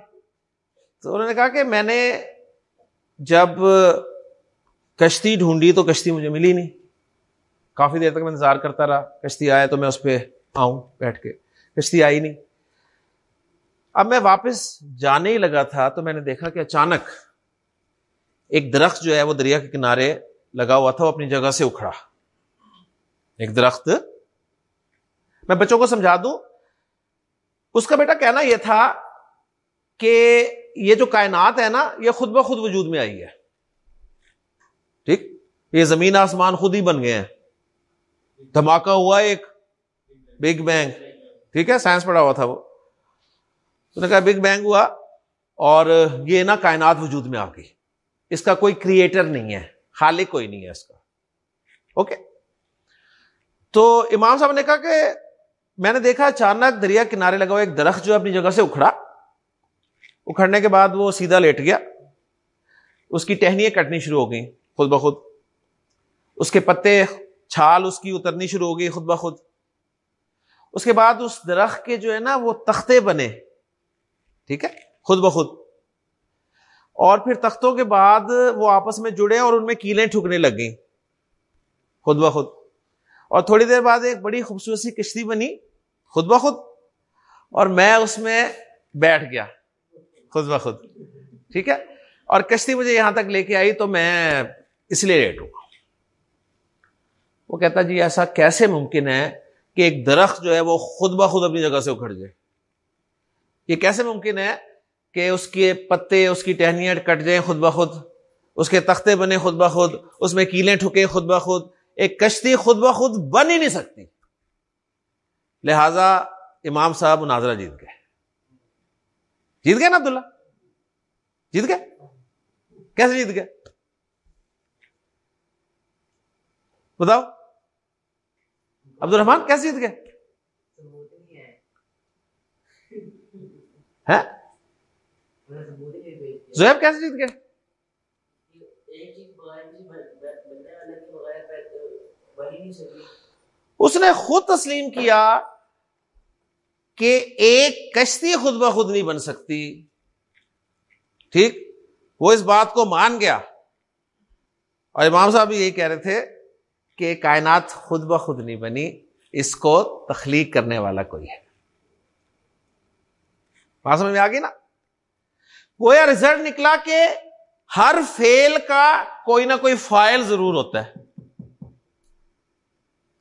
تو انہوں نے کہا کہ میں نے جب کشتی ڈھونڈی تو کشتی مجھے ملی نہیں۔ کافی دیر تک میں انتظار کرتا رہا، کشتی آئے تو میں اس پہ آؤں بیٹھ کے۔ کشتی آئی نہیں۔ اب میں واپس جانے ہی لگا تھا تو میں نے دیکھا کہ اچانک ایک درخت جو ہے وہ دریا کے کنارے لگا ہوا تھا، وہ اپنی جگہ سے اکھڑا۔ ایک درخت۔ میں بچوں کو سمجھا دوں۔ اس کا بیٹا کہنا یہ تھا کہ یہ جو کائنات ہے نا، یہ خود بخود وجود میں آئی ہے۔ ٹھیک؟ یہ زمین آسمان خود ہی بن گئے ہیں۔ دھماکہ ہوا ایک بگ بینگ ٹھیک ہے؟ سائنس پڑھا ہوا تھا وہ۔ نے کہا بگ بینگ ہوا اور یہ نا کائنات وجود میں آ گئی۔ اس کا کوئی کریٹر نہیں ہے، خالق کوئی نہیں ہے اس کا۔ اوکے تو امام صاحب نے کہا کہ میں نے دیکھا اچانک دریا کنارے لگا ہوا ایک درخت جو اپنی جگہ سے اکھڑا۔ اکھڑنے کے بعد وہ سیدھا لیٹ گیا۔ اس کی ٹہنیاں کٹنی شروع ہو گئی خود بخود۔ اس کے پتے چھال اس کی اترنی شروع ہو گئی خود بخود۔ اس کے بعد اس درخت کے جو ہے نا وہ تختے بنے۔ ٹھیک ہے؟ خود بخود۔ اور پھر تختوں کے بعد وہ آپس میں جڑے اور ان میں کیلیں ٹھکنے لگ گئیں۔ خود بخود۔ اور تھوڑی دیر بعد ایک بڑی خوبصورت کشتی بنی خود بخود۔ اور میں اس میں بیٹھ گیا۔ خود بخود۔ ٹھیک ہے؟ اور کشتی مجھے یہاں تک لے کے آئی تو میں اس لیے لیٹ ہوں۔ وہ کہتا جی ایسا کیسے ممکن ہے کہ ایک درخت جو ہے وہ خود بخود اپنی جگہ سے اکھڑ جائے؟ یہ کیسے ممکن ہے کہ اس کے پتے، اس کی ٹہنیاں کٹ جائیں خود بخود؟ اس کے تختے بنے خود بخود؟ اس میں کیلیں ٹھکے خود بخود؟ ایک کشتی خود بخود بن ہی نہیں سکتی۔ لہذا امام صاحب مناظرہ جیت گئے۔ جیت گئے نا عبداللہ جیت گئے کیسے جیت گئے بتاؤ عبد الرحمان کیسے جیت گئے زیب کیسے جیت گئے اس نے خود تسلیم کیا کہ ایک کشتی خود بخود نہیں بن سکتی۔ ٹھیک؟ وہ اس بات کو مان گیا۔ اور امام صاحب بھی یہی کہہ رہے تھے کہ کائنات خود بخود نہیں بنی، اس کو تخلیق کرنے والا کوئی ہے۔ بات سمجھ میں آ گئی نا؟ وہ رزلٹ نکلا کہ ہر فیل کا کوئی نہ کوئی فائل ضرور ہوتا ہے۔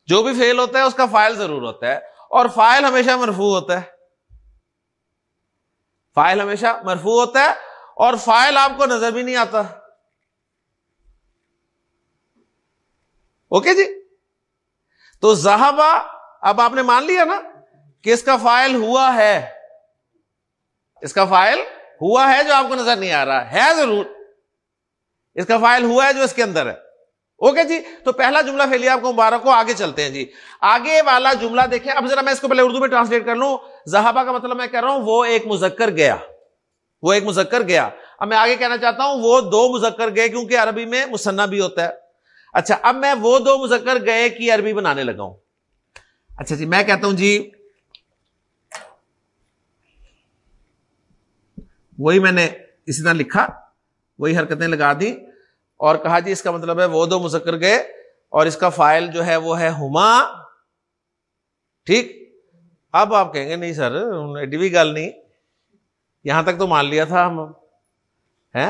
جو بھی فیل ہوتا ہے، اس کا فائل ضرور ہوتا ہے۔ اور فائل ہمیشہ مرفو ہوتا ہے۔ فائل ہمیشہ مرفو ہوتا ہے اور فائل آپ کو نظر بھی نہیں آتا۔ اوکے جی؟ تو زہابا اب آپ نے مان لیا نا کہ اس کا فائل ہوا ہے۔ اس کا فائل ہوا ہے جو آپ کو نظر نہیں آ رہا ہے ضرور۔ اس کا فائل ہوا ہے جو اس کے اندر ہے۔ اوکے جی تو پہلا جملہ پھیلیا آپ کو مبارک کو آگے چلتے ہیں جی۔ آگے والا جملہ دیکھیں، اب ذرا میں اس کو پہلے اردو میں ٹرانسلیٹ کر لوں۔ زہابا کا مطلب میں کہہ رہا ہوں، وہ ایک مذکر گیا۔ وہ ایک مذکر گیا۔ اب میں آگے کہنا چاہتا ہوں، وہ دو مذکر گئے کیونکہ عربی میں مسنا بھی ہوتا ہے۔ اچھا اب میں وہ دو مذکر گئے کی عربی بنانے لگا ہوں۔ اچھا جی میں کہتا ہوں جی وہی میں نے اسی طرح لکھا، وہی حرکتیں لگا دی اور کہا جی اس کا مطلب ہے وہ دو مذکر گئے اور اس کا فائل جو ہے وہ ہے ہما۔ ٹھیک؟ اب آپ کہیں گے نہیں سر ایڈی بھی گل نہیں۔ یہاں تک تو مان لیا تھا ہم۔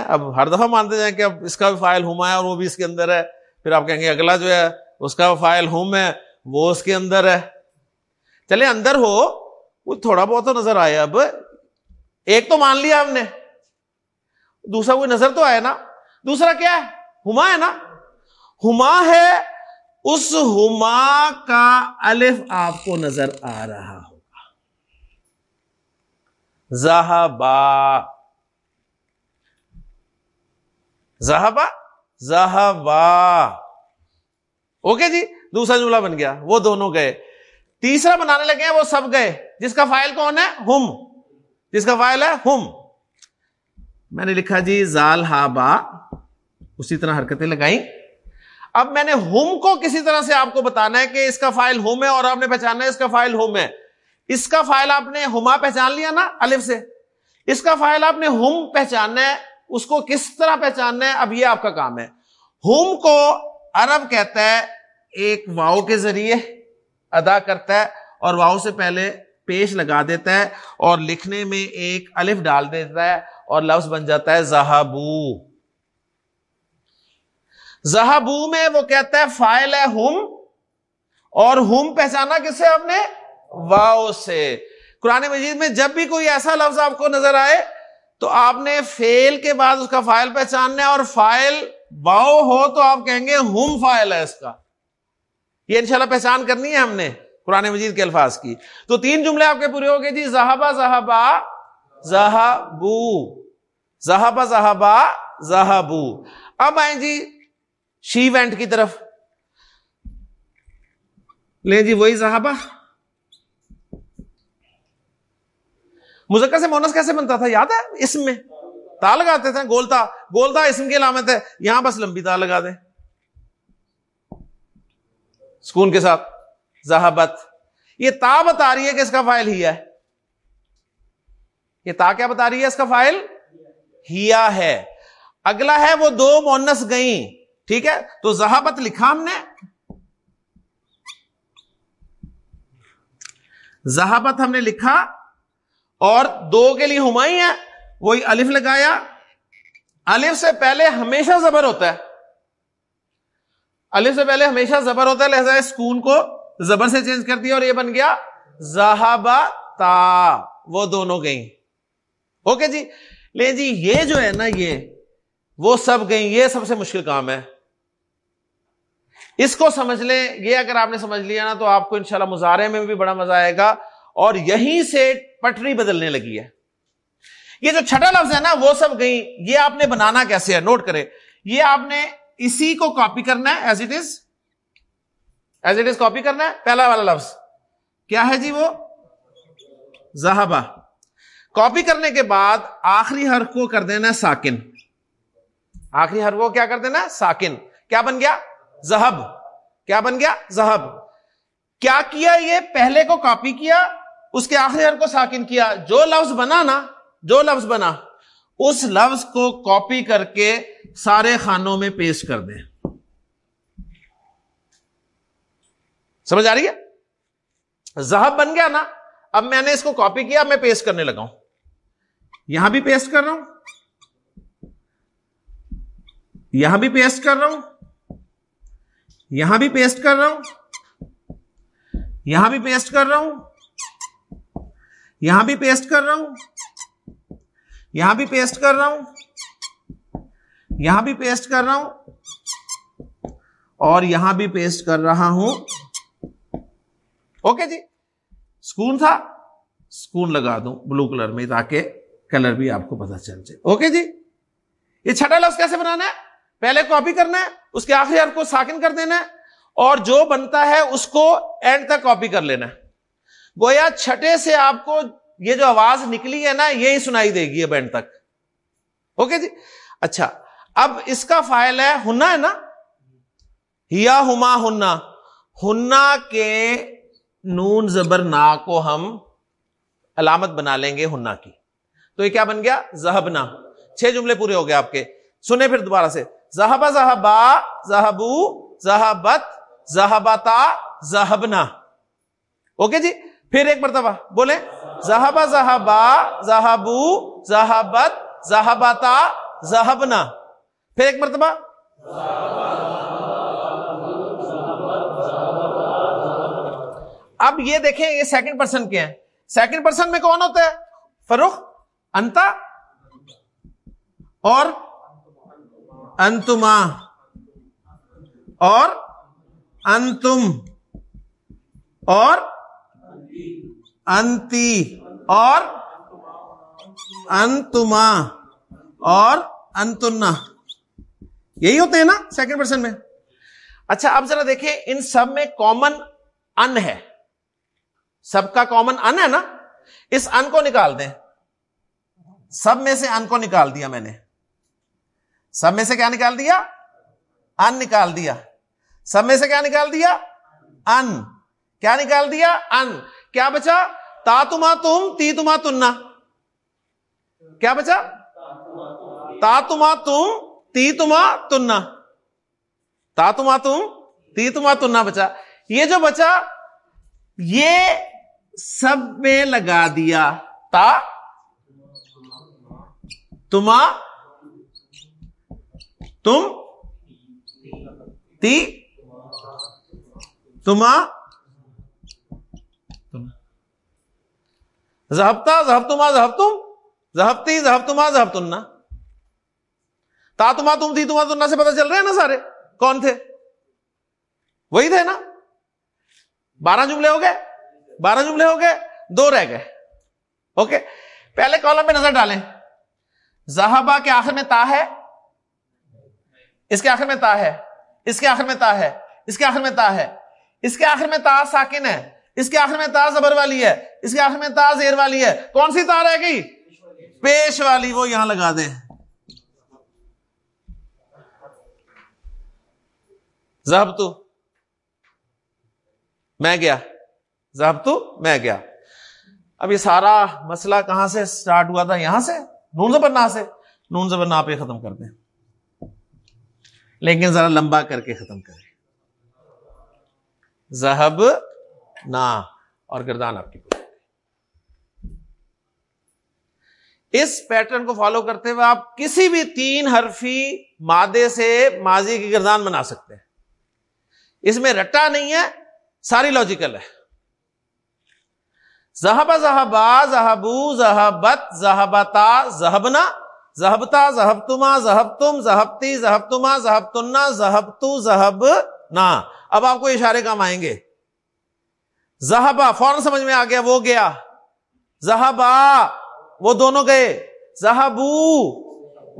اب ہر دفعہ مانتے جائیں کہ اب اس کا بھی فائل ہوما ہے اور وہ بھی اس کے اندر ہے۔ پھر آپ کہیں گے اگلا جو ہے اس کا فائل ہوم ہے، وہ اس کے اندر ہے۔ چلے اندر ہو، وہ تھوڑا بہت تو نظر آیا اب ایک تو مان لیا ہم نے۔ دوسرا کوئی نظر تو آیا نا۔ دوسرا کیا ہے؟ ہما ہے نا؟ ہما ہے، اس ہما کا الف آپ کو نظر آ رہا ہوگا۔ زہبا۔ زہبا؟ زہبا۔ اوکے جی دوسرا جملہ بن گیا۔ وہ دونوں گئے۔ تیسرا بنانے لگے ہیں، وہ سب گئے۔ جس کا فائل کون ہے؟ ہم۔ جس کا فائل ہے؟ ہم۔ میں نے لکھا جی زال ہا با اسی طرح حرکتیں لگائی اب میں نے ہوم کو کسی طرح سے آپ کو بتانا ہے کہ اس کا فائل ہوم ہے اور آپ نے پہچانا ہے اس کا فائل ہوم ہے۔ اس کا فائل آپ نے ہوما پہچان لیا نا الف سے؟ اس کا فائل آپ نے ہوم پہچاننا ہے، اس کو کس طرح پہچاننا ہے؟ اب یہ آپ کا کام ہے۔ ہوم کو عرب کہتا ہے ایک واؤ کے ذریعے ادا کرتا ہے اور واؤ سے پہلے پیش لگا دیتا ہے اور لکھنے میں ایک الف ڈال دیتا ہے اور لفظ بن جاتا ہے زہابو۔ زہابو میں وہ کہتا ہے، فائل ہے ہم، اور ہم پہچانا کس سے آپ نے واؤ سے۔ قرآن مجید میں جب بھی کوئی ایسا لفظ آپ کو نظر آئے، تو آپ نے فیل کے بعد اس کا فائل پہچاننا ہے، اور فائل واؤ ہو تو آپ کہیں گے ہم فائل ہے اس کا۔ یہ انشاءاللہ پہچان کرنی ہے ہم نے قرآن مجید کے الفاظ کی۔ تو تین جملے آپ کے پورے ہو گئے۔ جی زہابا زہابا زہابو زہابا زہابا زہابو اب آئیں جی شی وینٹ کی طرف۔ لیں جی وہی صحابہ۔ مذکر سے مونس کیسے بنتا تھا؟ یاد ہے؟ اسم میں۔ تا لگاتے تھے گولتا گولتا اسم کی علامت ہے۔ یہاں بس لمبی تا لگا دیں۔ سکون کے ساتھ۔ زہابت یہ تا بتا رہی ہے کہ اس کا فائل ہی ہے۔ یہ تا کیا بتا رہی ہے؟ اس کا فائل ہیا ہے۔ اگلا ہے، وہ دو مونس گئیں۔ ٹھیک ہے؟ تو زہابت لکھا ہم نے زہابت ہم نے لکھا اور دو کے لیے ہمائی ہے وہی الف لگایا۔ الف سے پہلے ہمیشہ زبر ہوتا ہے۔ الف سے پہلے ہمیشہ زبر ہوتا ہے، لہذا اسکون کو زبر سے چینج کر دیا اور یہ بن گیا زہابا تا وہ دونوں گئیں۔ اوکے جی؟ لے جی یہ جو ہے نا یہ، وہ سب گئی یہ سب سے مشکل کام ہے۔ اس کو سمجھ لیں، یہ اگر آپ نے سمجھ لیا نا تو آپ کو انشاءاللہ مظاہرے میں بھی بڑا مزہ آئے گا۔ اور یہیں سے پٹری بدلنے لگی ہے۔ یہ جو چھٹا لفظ ہے نا، وہ سب گئی یہ آپ نے بنانا کیسے ہے؟ نوٹ کرے یہ آپ نے اسی کو کاپی کرنا ہے as it is as it is copy کرنا ہے۔ پہلا والا لفظ۔ کیا ہے جی وہ؟ زہبا کاپی کرنے کے بعد آخری حرف کو کر دینا ساکن۔ آخری حرف کو کیا کر دینا ساکن۔ کیا بن گیا؟ زہب۔ کیا بن گیا؟ زہب۔ کیا کیا یہ پہلے کو کاپی کیا، اس کے آخری حرف کو ساکن کیا؟ جو لفظ بنا نا، جو لفظ بنا، اس لفظ کو کاپی کر کے سارے خانوں میں پیش کر دیں۔ سمجھ آ رہی ہے؟ زہب بن گیا نا، اب میں نے اس کو کاپی کیا میں پیسٹ کرنے لگا ہوں۔ یہاں بھی پیسٹ کر رہا ہوں۔ یہاں بھی پیسٹ کر رہا ہوں۔ یہاں بھی پیسٹ کر رہا ہوں؟ یہاں بھی پیسٹ کر رہا ہوں؟ یہاں بھی پیسٹ کر رہا ہوں؟ یہاں بھی پیسٹ کر رہا ہوں؟ یہاں بھی پیسٹ کر رہا ہوں؟ اور یہاں بھی پیسٹ کر رہا ہوں۔ اوکے جی۔ اسکون تھا؟ اسکون لگا دوں بلو کلر میں تاکہ کلر بھی آپ کو پتا چل جائے۔ اوکے جی۔ یہ چھٹا لفظ کیسے بنانا ہے؟ پہلے کاپی کرنا ہے، اس کے آخری حرف کو ساکن کر دینا ہے، اور جو بنتا ہے اس کو اینڈ تک کاپی کر لینا ہے۔ گویا چھٹے سے آپ کو یہ جو آواز نکلی ہے نا، یہی سنائی دے گی اب اینڈ تک۔ اوکے جی؟ اچھا اب اس کا فائل ہے ہننا ہے نا؟ ہیا ہما ہننا۔ ہننا کے نون زبر نا کو ہم علامت بنا لیں گے ہننا کی۔ تو یہ کیا بن گیا؟ زہبنا چھ جملے پورے ہو گئے آپ کے۔ سنیں پھر دوبارہ سے۔ زہبا زہبا زہبو زہبت زہبتا زہبنا۔ اوکے جی؟ پھر ایک مرتبہ بولے زہبا زہبا زہبو زہبت زہبتا زہبنا۔ پھر ایک مرتبہ۔ اب یہ دیکھیں یہ سیکنڈ پرسن کے ہیں۔ سیکنڈ پرسن میں کون ہوتا ہے؟ فروخ انتا اور انتما اور انتم اور انتی اور انتما اور انتنا یہی ہوتے ہیں نا سیکنڈ پرسن میں۔ اچھا اب ذرا دیکھیں، ان سب میں کامن ان ہے۔ سب کا کامن ان ہے نا۔ اس ان کو نکال دیں۔ سب میں سے ان کو نکال دیا میں نے۔ سب میں سے کیا نکال دیا؟ ان نکال دیا۔ سب میں سے کیا نکال دیا؟ ان۔ کیا نکال دیا؟ ان۔ کیا بچا؟ تا تما تم، تی تما تننا کیا بچا؟ تا تما تم، تی تما تننا تا تما تم، تی تما تننا بچا۔ یہ جو بچا، یہ سب میں لگا دیا۔ تا تما تم تی تما زہبتا زہب تما زہب تم زہبتی زہب تما زہب تننا تا تما تم تھی تما تننا سے پتا چل رہے ہیں نا سارے کون تھے وہی تھے نا بارہ جملے ہو گئے بارہ جملے ہو گئے دو رہ گئے اوکے پہلے کالم پہ نظر ڈالیں زہبا کے آخر میں تا ہے اس کے آخر میں تا ہے۔ اس کے آخر میں تا ہے۔ اس کے آخر میں تا ہے۔ اس کے آخر میں تا ساکن ہے۔ اس کے آخر میں تا زبر والی ہے۔ اس کے آخر میں تا زیر والی ہے۔ کون سی تا رہ گئی؟ پیش والی، وہ یہاں لگا دیں۔ زہب تو۔ میں گیا۔ زہب تو، میں گیا۔ اب یہ سارا مسئلہ کہاں سے سٹارٹ ہوا تھا؟ یہاں سے۔ نون زبر نا سے۔ نون زبر نا پہ ختم کر دیں۔ لیکن ذرا لمبا کر کے ختم کریں۔ زہب نا، اور گردان آپ کی اس پیٹرن کو فالو کرتے ہوئے آپ کسی بھی تین حرفی مادے سے ماضی کی گردان بنا سکتے ہیں۔ اس میں رٹا نہیں ہے، ساری لاجیکل ہے۔ زہبا زہبا زہبو زہبت زہبتا زہبنا زہبتا زہب تما تم زہبتی زہب تما زہب تنا زہب تو زہب نا اب آپ کو اشارے کام آئیں گے۔ زہبا، فوراً سمجھ میں آ گیا، وہ گیا۔ زہبا، وہ دونوں گئے۔ زہبو،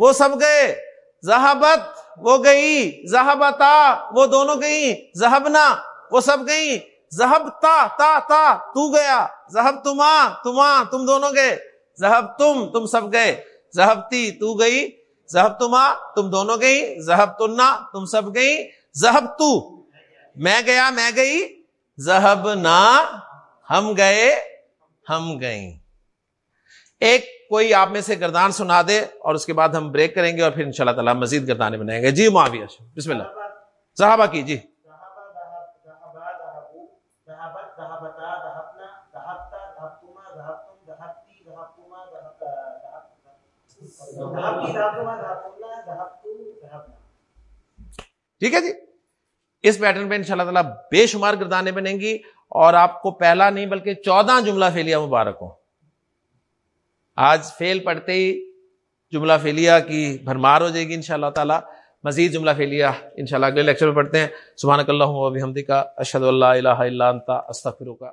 وہ سب گئے۔ زہبت، وہ گئی۔ زہبتا، وہ دونوں گئی زہبنا، وہ سب گئی زہب تا تا تا تو گیا۔ زہب تما تما تم دونوں گئے۔ زہب تم تم سب گئے۔ زہبتی تو گئی، زہب تما تم دونوں گئی، زہب تنا تم سب گئی، زہب تو۔ میں گیا، میں گئی، زہب نا ہم گئے، ہم گئیں۔ ایک کوئی آپ میں سے گردان سنا دے اور اس کے بعد ہم بریک کریں گے اور پھر ان شاء اللہ تعالیٰ مزید گردانے بنائیں گے۔ جی معاویہ، بسم اللہ۔ صحابہ کی جی۔ ٹھیک ہے جی؟ اس پیٹرن پہ ان شاء اللہ تعالیٰ بے شمار گردانے بنیں گی اور آپ کو پہلا نہیں بلکہ چودہ جملہ فیلیا مبارک ہو آج فیل پڑھتے ہی جملہ فیلیا کی بھرمار ہو جائے گی ان شاء اللہ تعالیٰ۔ مزید جملہ فیلیا ان شاء اللہ اگلے لیکچر میں پڑھتے ہیں۔ سبحان اللہ کا اشد اللہ الہ الا انت، استغفرک کا